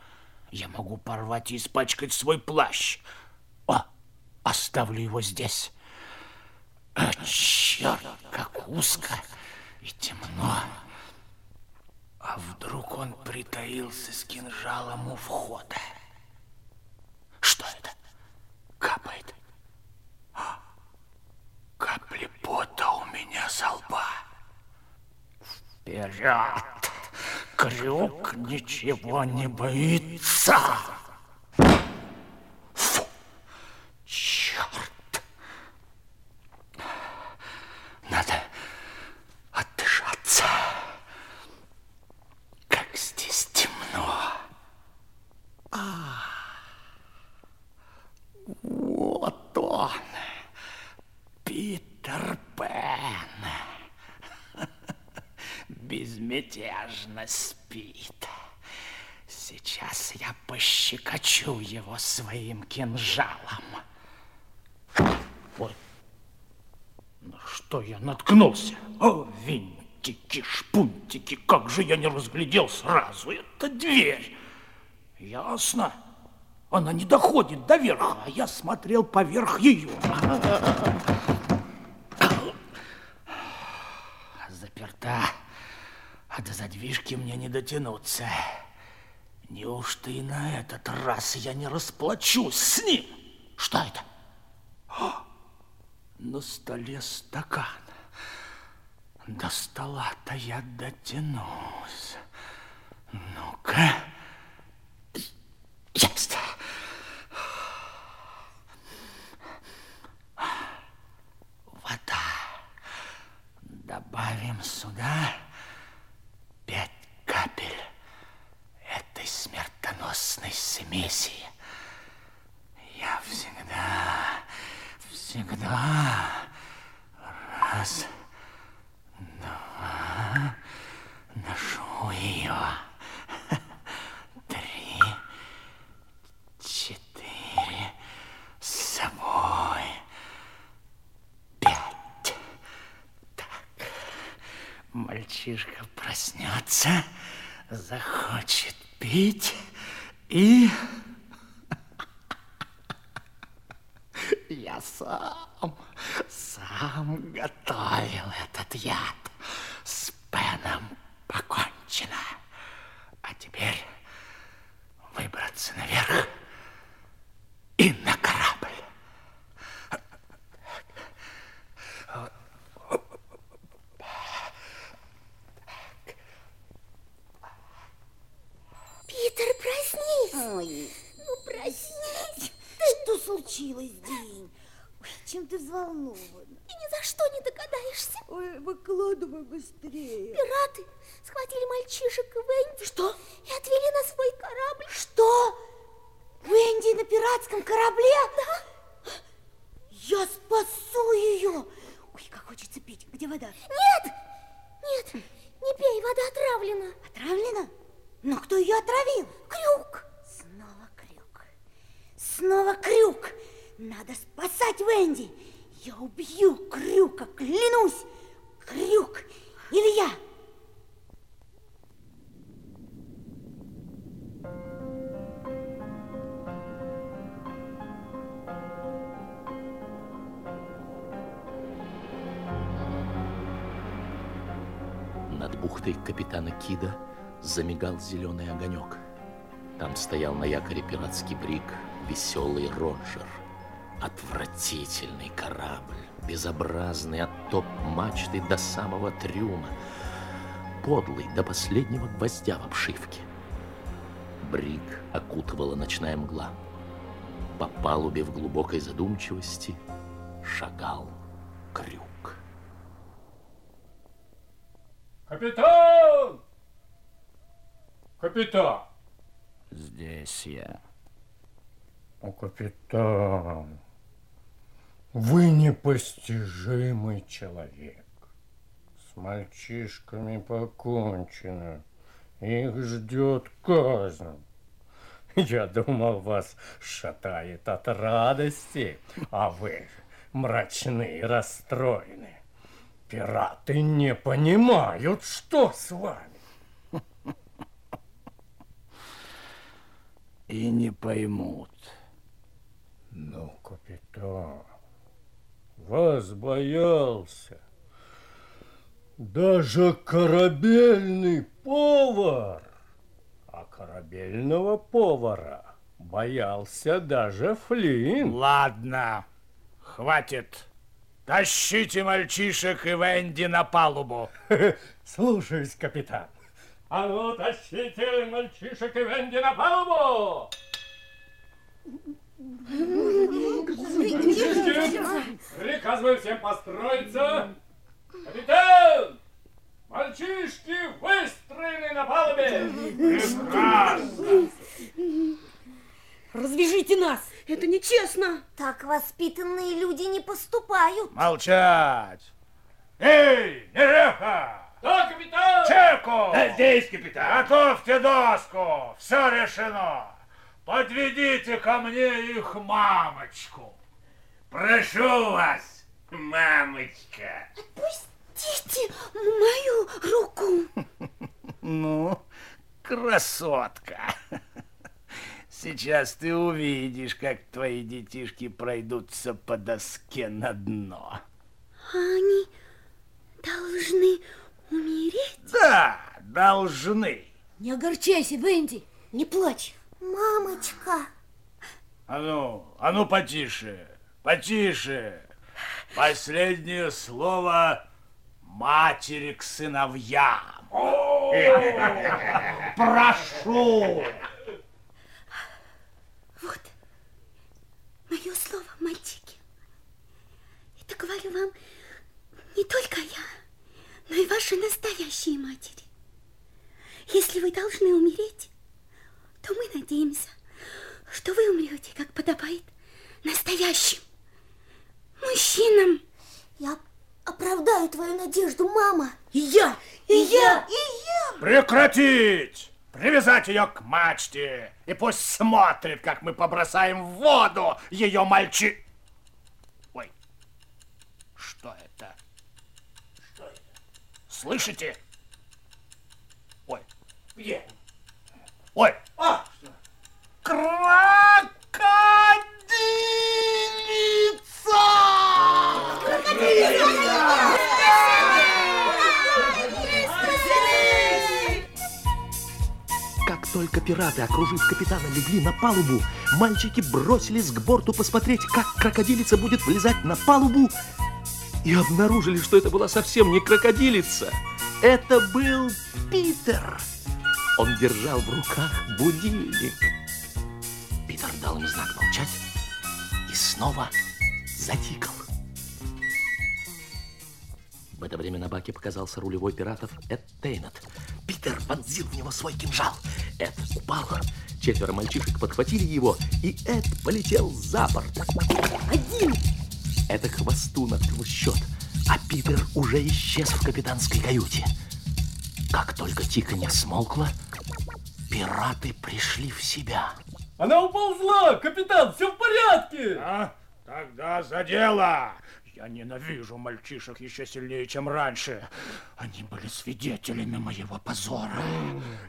Я могу порвать и испачкать свой плащ. О, оставлю его здесь. А, черт, как узко и темно. А вдруг он притаился с кинжалом у входа? Что это? Капает. А, Капли пота у меня со лба. Вперед! Крюк ничего не боится. Фу! Черт! Надо отдышаться. Как здесь темно. Безмятежно спит. Сейчас я пощекочу его своим кинжалом. Ой, на что я наткнулся? О, винтики, шпунтики, как же я не разглядел сразу. Это дверь. Ясно. Она не доходит до верха, а я смотрел поверх ее. Заперта. А до задвижки мне не дотянуться. Неужто и на этот раз я не расплачусь с ним? Что это? О, на столе стакан. До стола-то я дотянусь. Ну-ка. Есть. Вода. Добавим сюда пять капель этой смертоносной смеси. Я всегда, всегда раз, два, ношу ее. Три, четыре, с собой. Пять. Так, мальчишка проснется, захочет пить и... Я сам, сам готовил этот яд. С Пеном покончено. А теперь выбраться наверх и на корабль. Питер, проснись. Ой, Ну, проснись. что случилось, День? Ой, чем ты взволнована? И ни за что не догадаешься. Ой, выкладывай быстрее. Пираты схватили мальчишек и Венди. Что? И отвели на свой корабль. Что? Венди на пиратском корабле? Да. Я спасу ее. Ой, как хочется пить. Где вода? Нет, нет, не пей, вода отравлена. Отравлена? Но кто ее отравил? Крюк. Снова крюк. Снова крюк. Надо спасать Венди. Я убью крюка, клянусь. Крюк или я? Над бухтой капитана Кида замигал зеленый огонек. Там стоял на якоре пиратский брик «Веселый Роджер». Отвратительный корабль, безобразный от топ-мачты до самого трюма, подлый до последнего гвоздя в обшивке. Брик окутывала ночная мгла. По палубе в глубокой задумчивости шагал крюк. Капитан! Капитан! Здесь я. О, капитан, вы непостижимый человек. С мальчишками покончено. Их ждет казнь. Я думал, вас шатает от радости, а вы мрачны и расстроены. Пираты не понимают, что с вами. И не поймут. Ну, капитан, вас боялся даже корабельный повар. А корабельного повара боялся даже Флинн. Ладно, хватит. Тащите мальчишек и Венди на палубу. [laughs] Слушаюсь, капитан. А ну, тащите мальчишек и Венди на палубу! Приказываю всем построиться. Капитан! Мальчишки выстроены на палубе! Прекрасно! Развяжите нас! Это нечестно! Так воспитанные люди не поступают. Молчать! Эй, Нереха! Да, капитан! Чеку! Да, здесь, капитан. Готовьте доску. Все решено. Подведите ко мне их мамочку. Прошу вас, мамочка. Отпустите мою руку. Ну, красотка. Сейчас ты увидишь, как твои детишки пройдутся по доске на дно. Они должны умереть? Да, должны. Не огорчайся, Венди, не плачь. Мамочка. А ну, а ну потише, потише. Последнее слово матери к сыновьям. Прошу. Вот мое слово, мальчики. Это говорю вам не только я, но и ваши настоящие матери. Если вы должны умереть, то мы надеемся, что вы умрете, как подобает настоящим мужчинам. Я оправдаю твою надежду, мама. И я, и я, и я. Прекратить! Привязать ее к мачте, и пусть смотрит, как мы побросаем в воду ее мальчи... Ой, что это? Что это? Слышите? Ой. Где? Ой. А, Как только пираты, окружив капитана, легли на палубу, мальчики бросились к борту посмотреть, как крокодилица будет влезать на палубу, и обнаружили, что это была совсем не крокодилица. Это был Питер. Он держал в руках будильник. Питер дал им знак молчать и снова затикал. В это время на баке показался рулевой пиратов Эд Тейнет. Питер вонзил в него свой кинжал. Эд упал. Четверо мальчишек подхватили его, и Эд полетел за борт. Один! Это хвостун открыл счет, а Питер уже исчез в капитанской каюте. Как только тиканье смолкло, пираты пришли в себя. Она уползла, капитан, все в порядке. А? Тогда за дело. Я ненавижу мальчишек еще сильнее, чем раньше. Они были свидетелями моего позора.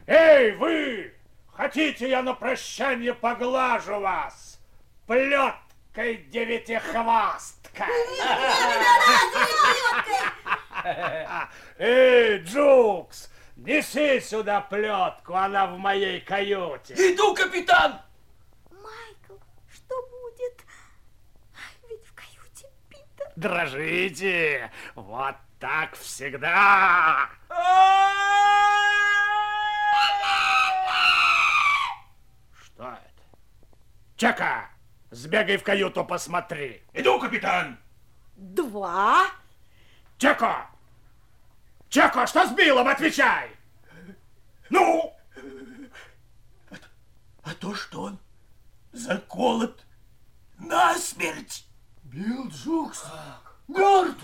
Эй, вы! Хотите, я на прощание поглажу вас? Плеткой девятихвасткой. [laughs] Эй, Джукс, неси сюда плетку, она в моей каюте. Иду, капитан! Майкл, что будет? Ведь в каюте Питер. Дрожите, вот так всегда. Что это? Чека, сбегай в каюту, посмотри. Иду, капитан! Два. Чеко! Чеко, что с Биллом? Отвечай! Ну? А то, что он заколот насмерть. Билл Джукс мертв.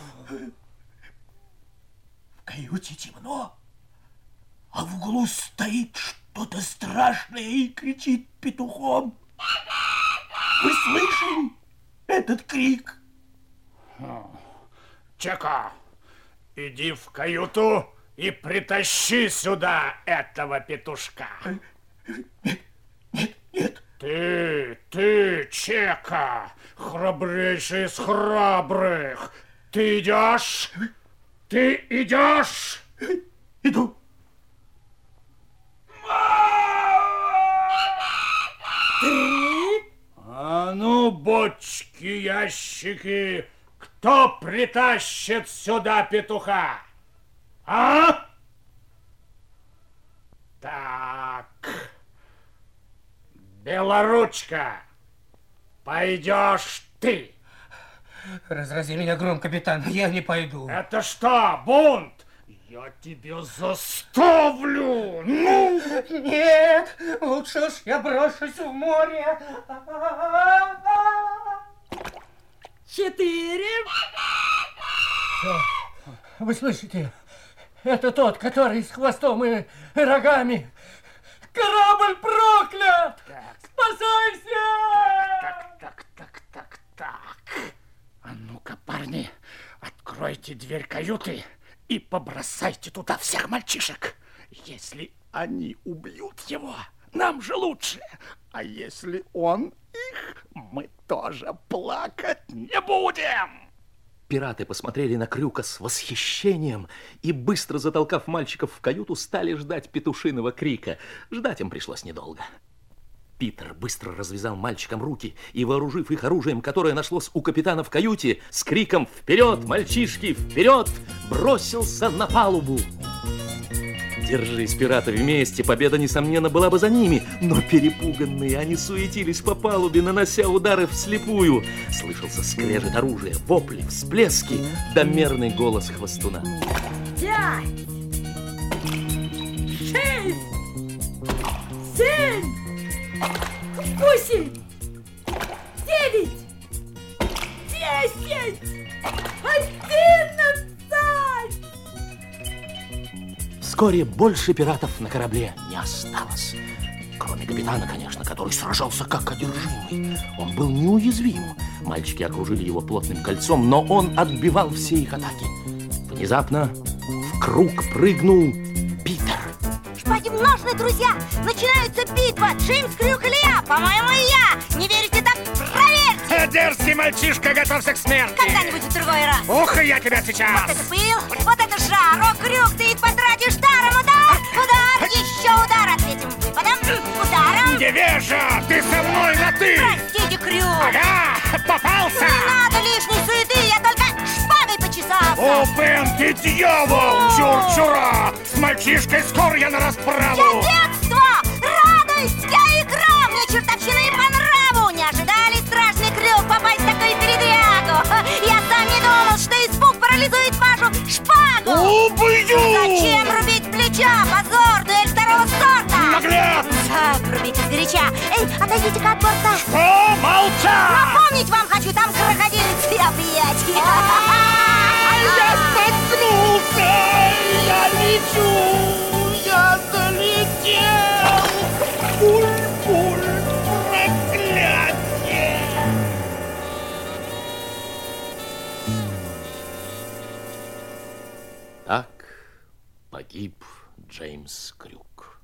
В каюте темно, а в углу стоит что-то страшное и кричит петухом. Вы слышали этот крик? Чеко, иди в каюту и притащи сюда этого петушка. Нет, нет. Ты, ты, Чека, храбрейший из храбрых. Ты идешь? Ты идешь? Иду. А ну, бочки, ящики, кто притащит сюда петуха? А? Так. Белоручка, пойдешь ты. Разрази меня гром, капитан, я не пойду. Это что, бунт? Я тебе заставлю! Ну! Нет, лучше уж я брошусь в море. Четыре. Вы слышите? Это тот, который с хвостом и рогами. Корабль проклят! Спасайся! Так, так, так, так, так. А ну-ка, парни, откройте дверь каюты и побросайте туда всех мальчишек. Если они убьют его, нам же лучше. А если он их, мы тоже плакать не будем. Пираты посмотрели на Крюка с восхищением и, быстро затолкав мальчиков в каюту, стали ждать петушиного крика. Ждать им пришлось недолго. Питер быстро развязал мальчикам руки и, вооружив их оружием, которое нашлось у капитана в каюте, с криком «Вперед, мальчишки, вперед!» бросился на палубу. Держись, пираты, вместе, победа, несомненно, была бы за ними, но перепуганные они суетились по палубе, нанося удары вслепую. Слышался скрежет оружия, вопли, всплески, да мерный голос хвостуна. Пять, шесть, семь, восемь, девять, десять, одиннадцать. Вскоре больше пиратов на корабле не осталось. Кроме капитана, конечно, который сражался как одержимый. Он был неуязвим. Мальчики окружили его плотным кольцом, но он отбивал все их атаки. Внезапно в круг прыгнул Питер. Шпаги множны, друзья! Начинается битва! Джеймс Крюк или я? По-моему, я! Не верите, так проверьте! Дерзкий мальчишка, готовься к смерти! Когда-нибудь в другой раз! Ух, и я тебя сейчас! Вот это пыл, вот это жар! О, Крюк, ты их потратишь даром! Удар! Удар! Еще удар! Ответим выпадом! Ударом! Невежа! Ты со мной на ты! Простите, Крюк! Ага! Попался! Не надо лишней суеты! Я только шпагой почесался! О, Бен, ты дьявол! Чур-чура! С мальчишкой скоро я на расправу! Я Убью! Зачем рубить плеча? Позор! Дуэль второго сорта! Наглец! Так, рубите сгоряча! Эй, отойдите-ка от борта! Что? Молчать! Напомнить вам хочу, там крокодилицы объятия! Я споткнулся! Я лечу! Я долетел! Пуль-пуль! Погиб Джеймс Крюк.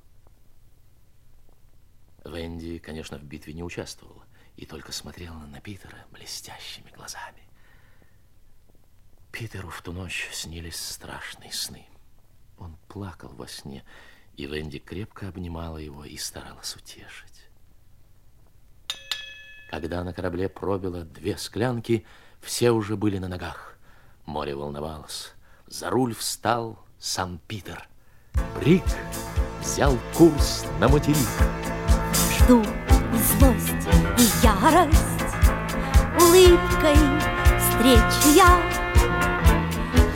Венди, конечно, в битве не участвовала и только смотрела на Питера блестящими глазами. Питеру в ту ночь снились страшные сны. Он плакал во сне, и Венди крепко обнимала его и старалась утешить. Когда на корабле пробило две склянки, все уже были на ногах. Море волновалось. За руль встал сам Питер. Брик взял курс на материк. Жду злость, и ярость, улыбкой встречу я.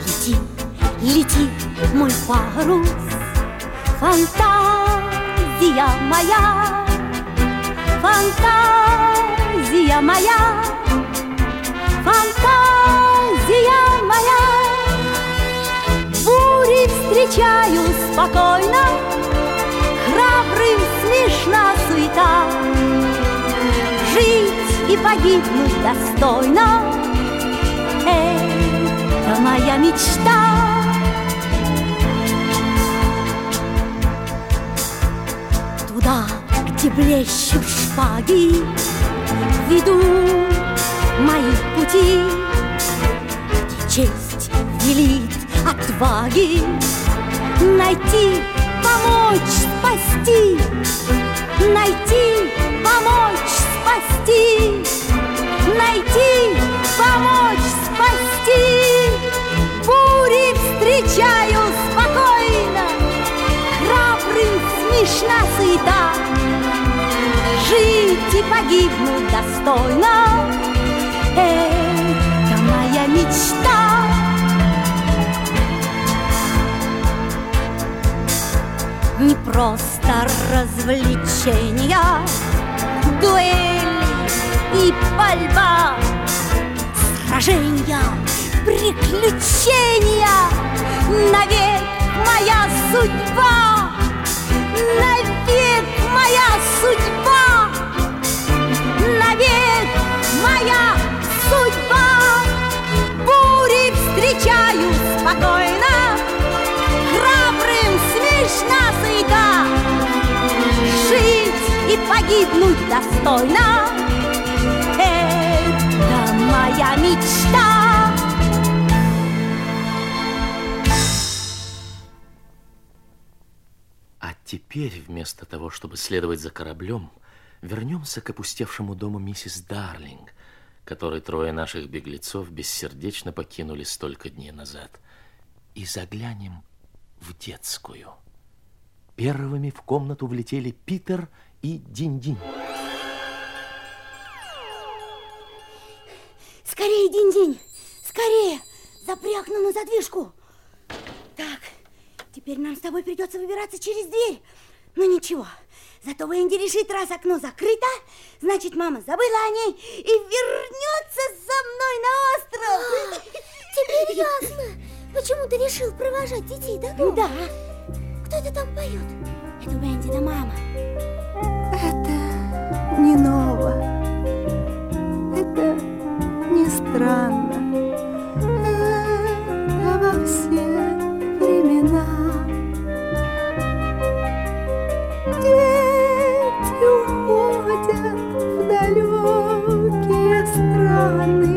Лети, лети, мой парус, фантазия моя, фантазия моя, фантазия встречаю спокойно, храбрым смешна суета. Жить и погибнуть достойно — это моя мечта. Туда, где блещут шпаги, ведут мои пути, где честь велит отваги найти, помочь, спасти, найти, помочь, спасти, найти, помочь, спасти. Бури встречаю спокойно, храбрым смешна суета. Жить и погибнуть достойно — это моя мечта. Не просто развлечения, дуэли и пальба, сражения, приключения, навек моя судьба, навек моя судьба, навек моя судьба. Бури встречаю спокойно, и погибнуть достойно — это моя мечта. А теперь, вместо того, чтобы следовать за кораблем, вернемся к опустевшему дому миссис Дарлинг, который трое наших беглецов бессердечно покинули столько дней назад, и заглянем в детскую. Первыми в комнату влетели Питер и Динь-Динь. Скорее, Динь-Динь, скорее, запрягну на задвижку. Так, теперь нам с тобой придется выбираться через дверь. Но ничего, зато Венди решит, раз окно закрыто, значит, мама забыла о ней и вернется за мной на остров. Теперь ясно, почему ты решил провожать детей до дома. Да. Кто это там поет? Это Венди да мама. Это не ново. Это не странно. Это во все времена. Дети уходят в далекие страны.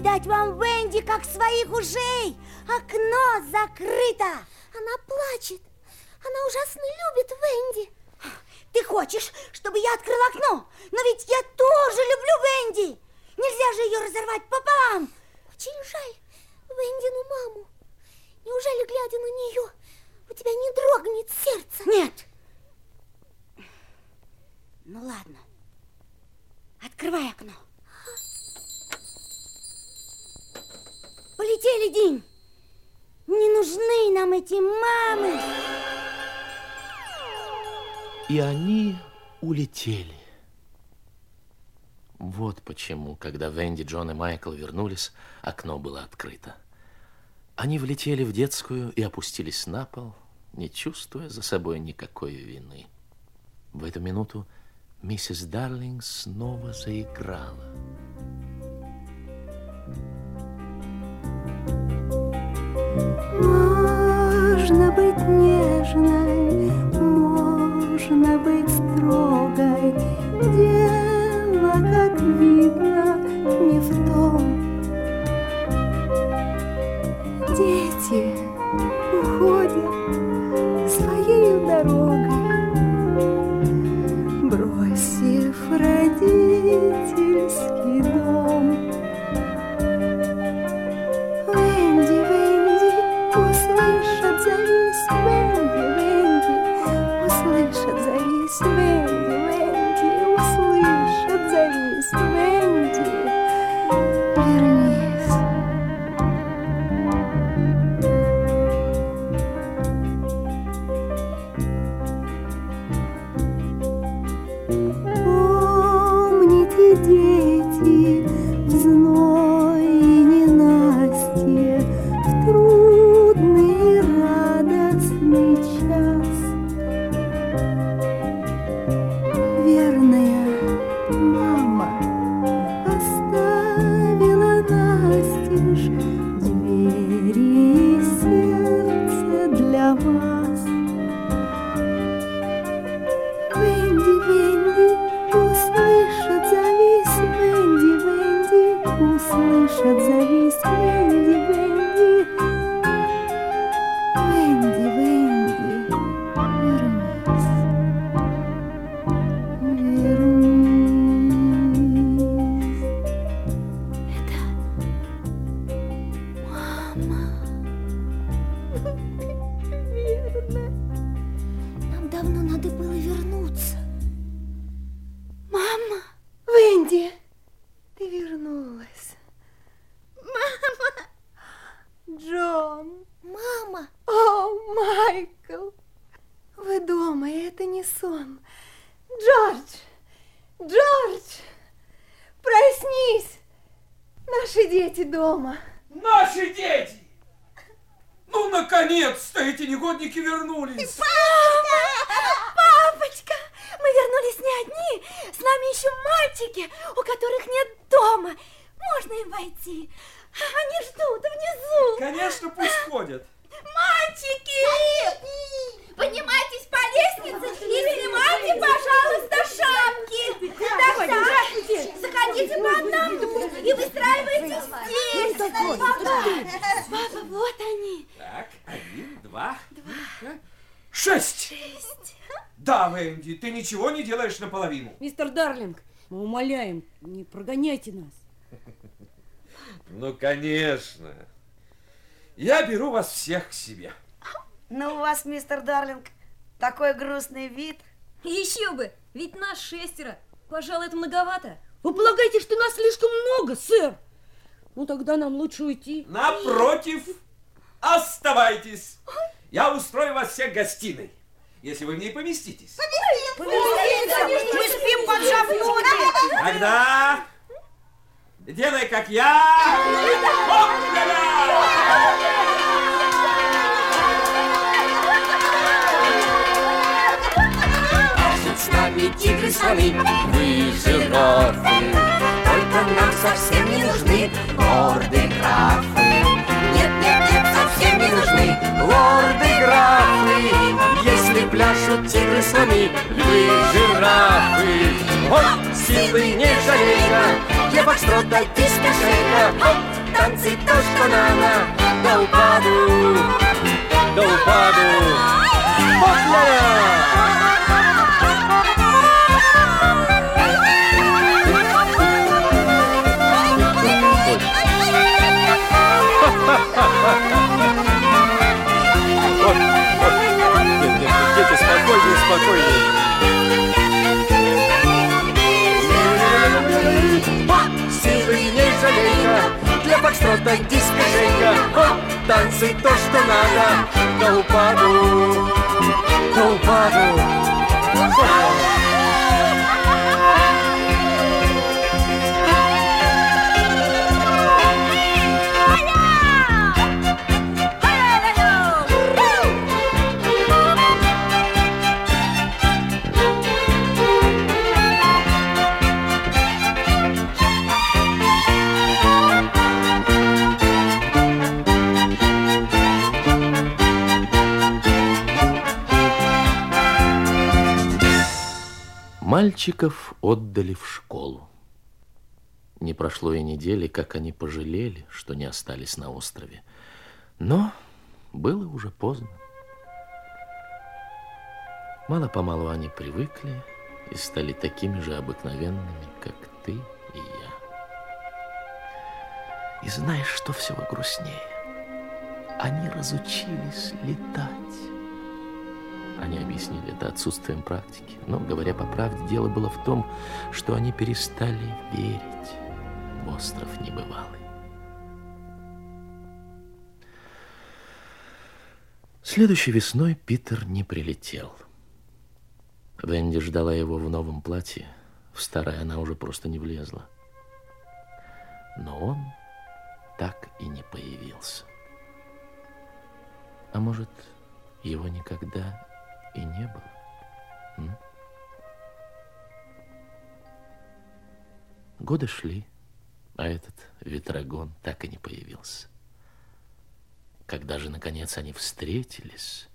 Не видать вам Венди, как своих ушей. Окно закрыто. Она плачет. Она ужасно любит Венди. Ты хочешь, чтобы я открыла окно? Но ведь я тоже люблю Венди. Нельзя же ее разорвать пополам. Очень жаль Вендину маму. Неужели, глядя на нее, у тебя не дрогнет сердце? Нет. Ну ладно. Открывай окно. Полетели, Динь. Не нужны нам эти мамы. И они улетели. Вот почему, когда Венди, Джон и Майкл вернулись, окно было открыто. Они влетели в детскую и опустились на пол, не чувствуя за собой никакой вины. В эту минуту миссис Дарлинг снова заиграла. Можно быть нежной, можно быть строгой. Дело, как видно, дети дома. Наши дети! Ну, наконец-то эти негодники вернулись. Папочка! Мы вернулись не одни. С нами еще мальчики, у которых нет дома. Можно им войти? Они ждут внизу. Конечно, пусть ходят. Мальчики! Поднимайтесь по лестнице и снимайте, пожалуйста, шапки. Так, так, заходите по одному и выстраивайтесь здесь. Папа, папа, вот они. Так, один, два, два. шесть. Шесть. Да, Венди, ты ничего не делаешь наполовину. Мистер Дарлинг, мы умоляем, не прогоняйте нас. Ну, конечно. Я беру вас всех к себе. Ну, у вас, мистер Дарлинг, такой грустный вид. Еще бы, ведь нас шестеро. Пожалуй, это многовато. Вы полагаете, что нас слишком много, сэр? Ну, тогда нам лучше уйти. Напротив, оставайтесь. Я устрою вас всех гостиной, если вы в ней поместитесь. Поместимся! Мы спим, поджав ноги. Тогда делай, как я. С нами тигры, слоны, мы жирафы Только нам совсем не нужны лорды графы Нет, нет, нет, совсем не нужны лорды графы Если пляшут тигры, слоны, львы, жирафы Ой, силы не жалея, я фокстрота, дискошейка Оп, танцы то, что надо, до упаду, до упаду! Дети, спокойнее. Силы не жалейка, для фокстрота дискотека О, танцы то, что надо, до упаду, Мальчиков отдали в школу. Не прошло и недели, как они пожалели, что не остались на острове. Но было уже поздно. Мало-помалу они привыкли и стали такими же обыкновенными, как ты и я. И знаешь, что всего грустнее? Они разучились летать. Они объяснили это отсутствием практики. Но, говоря по правде, дело было в том, что они перестали верить в остров небывалый. Следующей весной Питер не прилетел. Венди ждала его в новом платье. В старое она уже просто не влезла. Но он так и не появился. А может, его никогда и не было? М? Годы шли, а этот ветрогон так и не появился. Когда же, наконец, они встретились,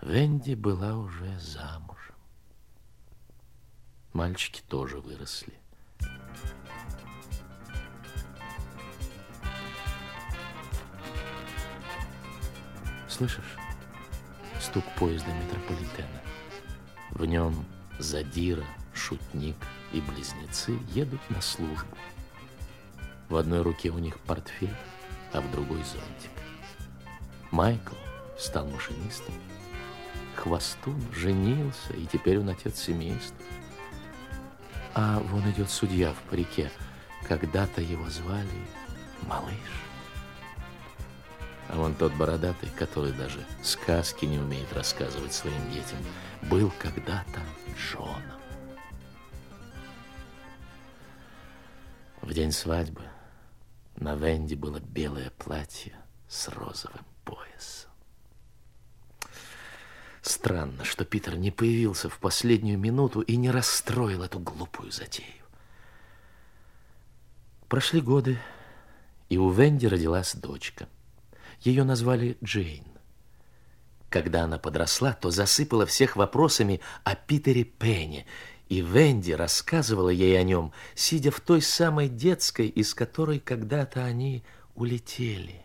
Венди была уже замужем. Мальчики тоже выросли. Слышишь? Стук поезда метрополитена. В нем Задира, Шутник и Близнецы едут на службу. В одной руке у них портфель, а в другой зонтик. Майкл стал машинистом. Хвостун женился, и теперь он отец семейства. А вон идет судья в парике. Когда-то его звали Малыш. А вон тот бородатый, который даже сказки не умеет рассказывать своим детям, был когда-то Джоном. В день свадьбы на Венди было белое платье с розовым поясом. Странно, что Питер не появился в последнюю минуту и не расстроил эту глупую затею. Прошли годы, и у Венди родилась дочка. Ее назвали Джейн. Когда она подросла, то засыпала всех вопросами о Питере Пенне, и Венди рассказывала ей о нем, сидя в той самой детской, из которой когда-то они улетели.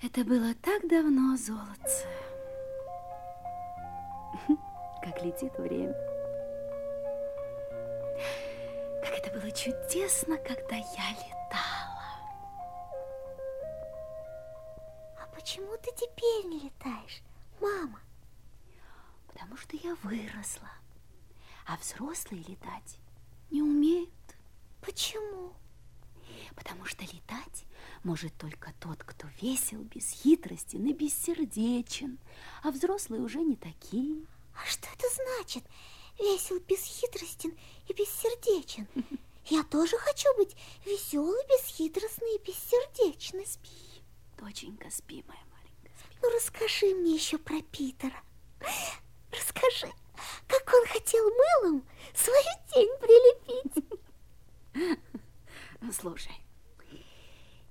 Это было так давно, золотце. [laughs] Как летит время. Как это было чудесно, когда я летала. Почему ты теперь не летаешь, мама? Потому что я выросла. А взрослые летать не умеют. Почему? Потому что летать может только тот, кто весел, бесхитростен и бессердечен. А взрослые уже не такие. А что это значит? Весел, бесхитростен и бессердечен. [laughs] Я тоже хочу быть веселой, бесхитростной и бессердечной. Спи, доченька, спи, моя маленькая. Спи. Ну, расскажи мне еще про Питера. Расскажи, как он хотел мылом свою тень прилепить. [laughs] Слушай,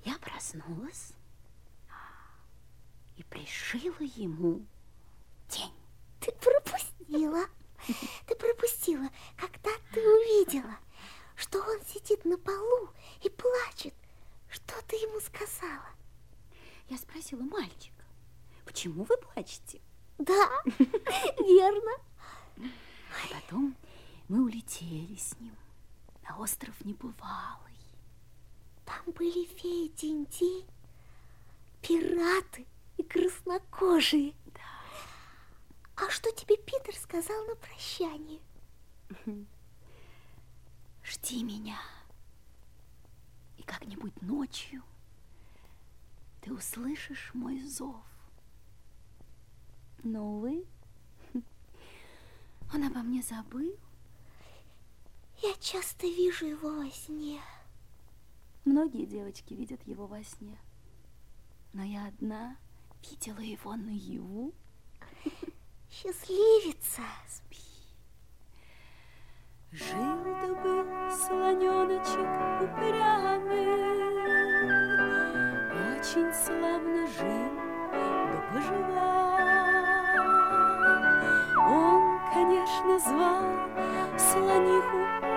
я проснулась и пришила ему тень. Ты пропустила. Ты пропустила, когда ты увидела, что он сидит на полу и плачет. Что ты ему сказала? Я спросила мальчика, почему вы плачете? Да, [laughs] верно. А потом мы улетели с ним на остров Небывалый. Там были феи Тинти, пираты и краснокожие. Да. А что тебе Питер сказал на прощание? Жди меня. И как-нибудь ночью ты услышишь мой зов. Но, увы, [laughs] он обо мне забыл. Я часто вижу его во сне. Многие девочки видят его во сне. Но я одна видела его наяву. [laughs] Счастливица. Спи. Жил-да был слоненочек упрямый, Очень славно жил, да поживал. Он, конечно, звал слониху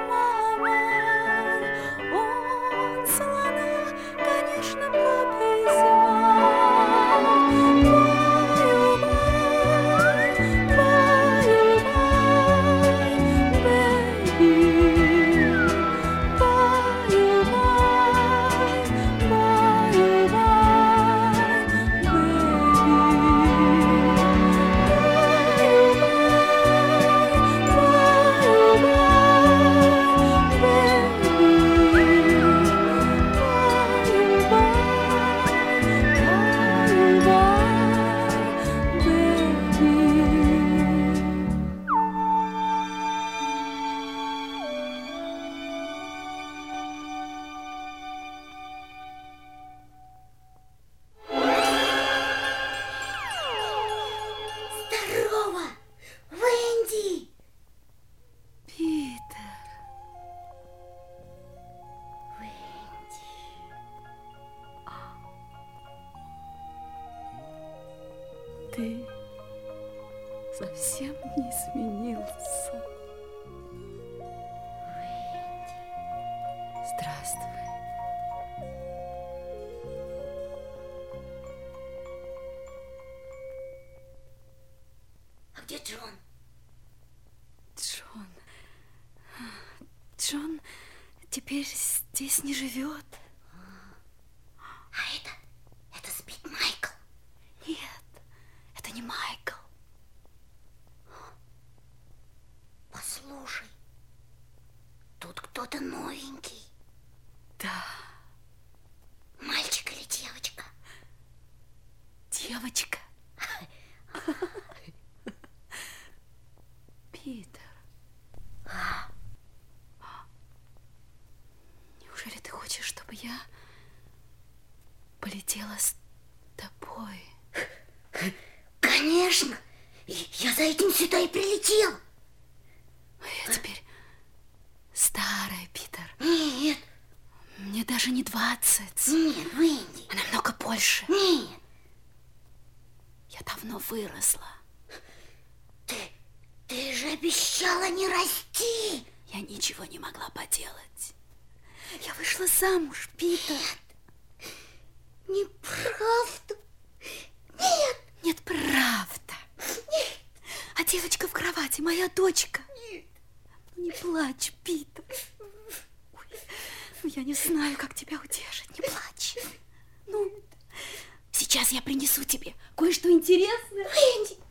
сейчас я принесу тебе кое-что интересное. Венди.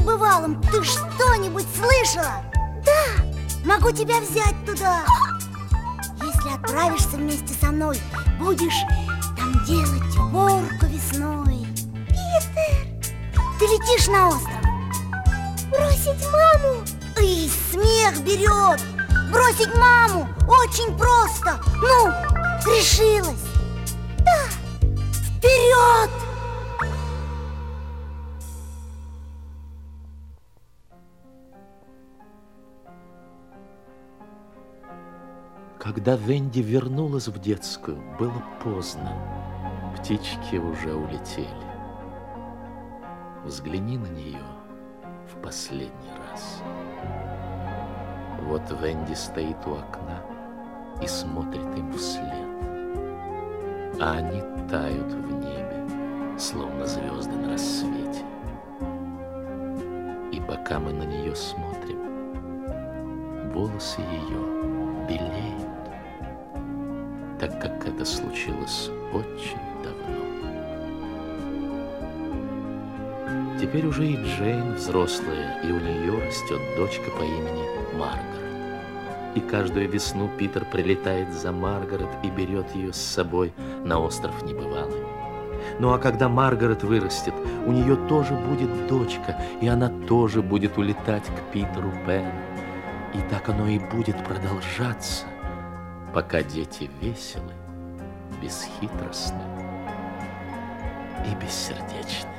Небывалом ты что-нибудь слышала? Да. Могу тебя взять туда. Если отправишься вместе со мной, будешь там делать уборку весной. Питер! Ты летишь на остров. Бросить маму? И смех берет. Бросить маму очень просто. Ну, решилась. Когда Венди вернулась в детскую, было поздно. Птички уже улетели. Взгляни на нее в последний раз. Вот Венди стоит у окна и смотрит им вслед. А они тают в небе, словно звезды на рассвете. И пока мы на нее смотрим, волосы ее белеют, так как это случилось очень давно. Теперь уже и Джейн взрослая, и у нее растет дочка по имени Маргарет. И каждую весну Питер прилетает за Маргарет и берет ее с собой на остров Небывалый. Ну а когда Маргарет вырастет, у нее тоже будет дочка, и она тоже будет улетать к Питеру Пену. И так оно и будет продолжаться, пока дети веселы, бесхитростны и бессердечны.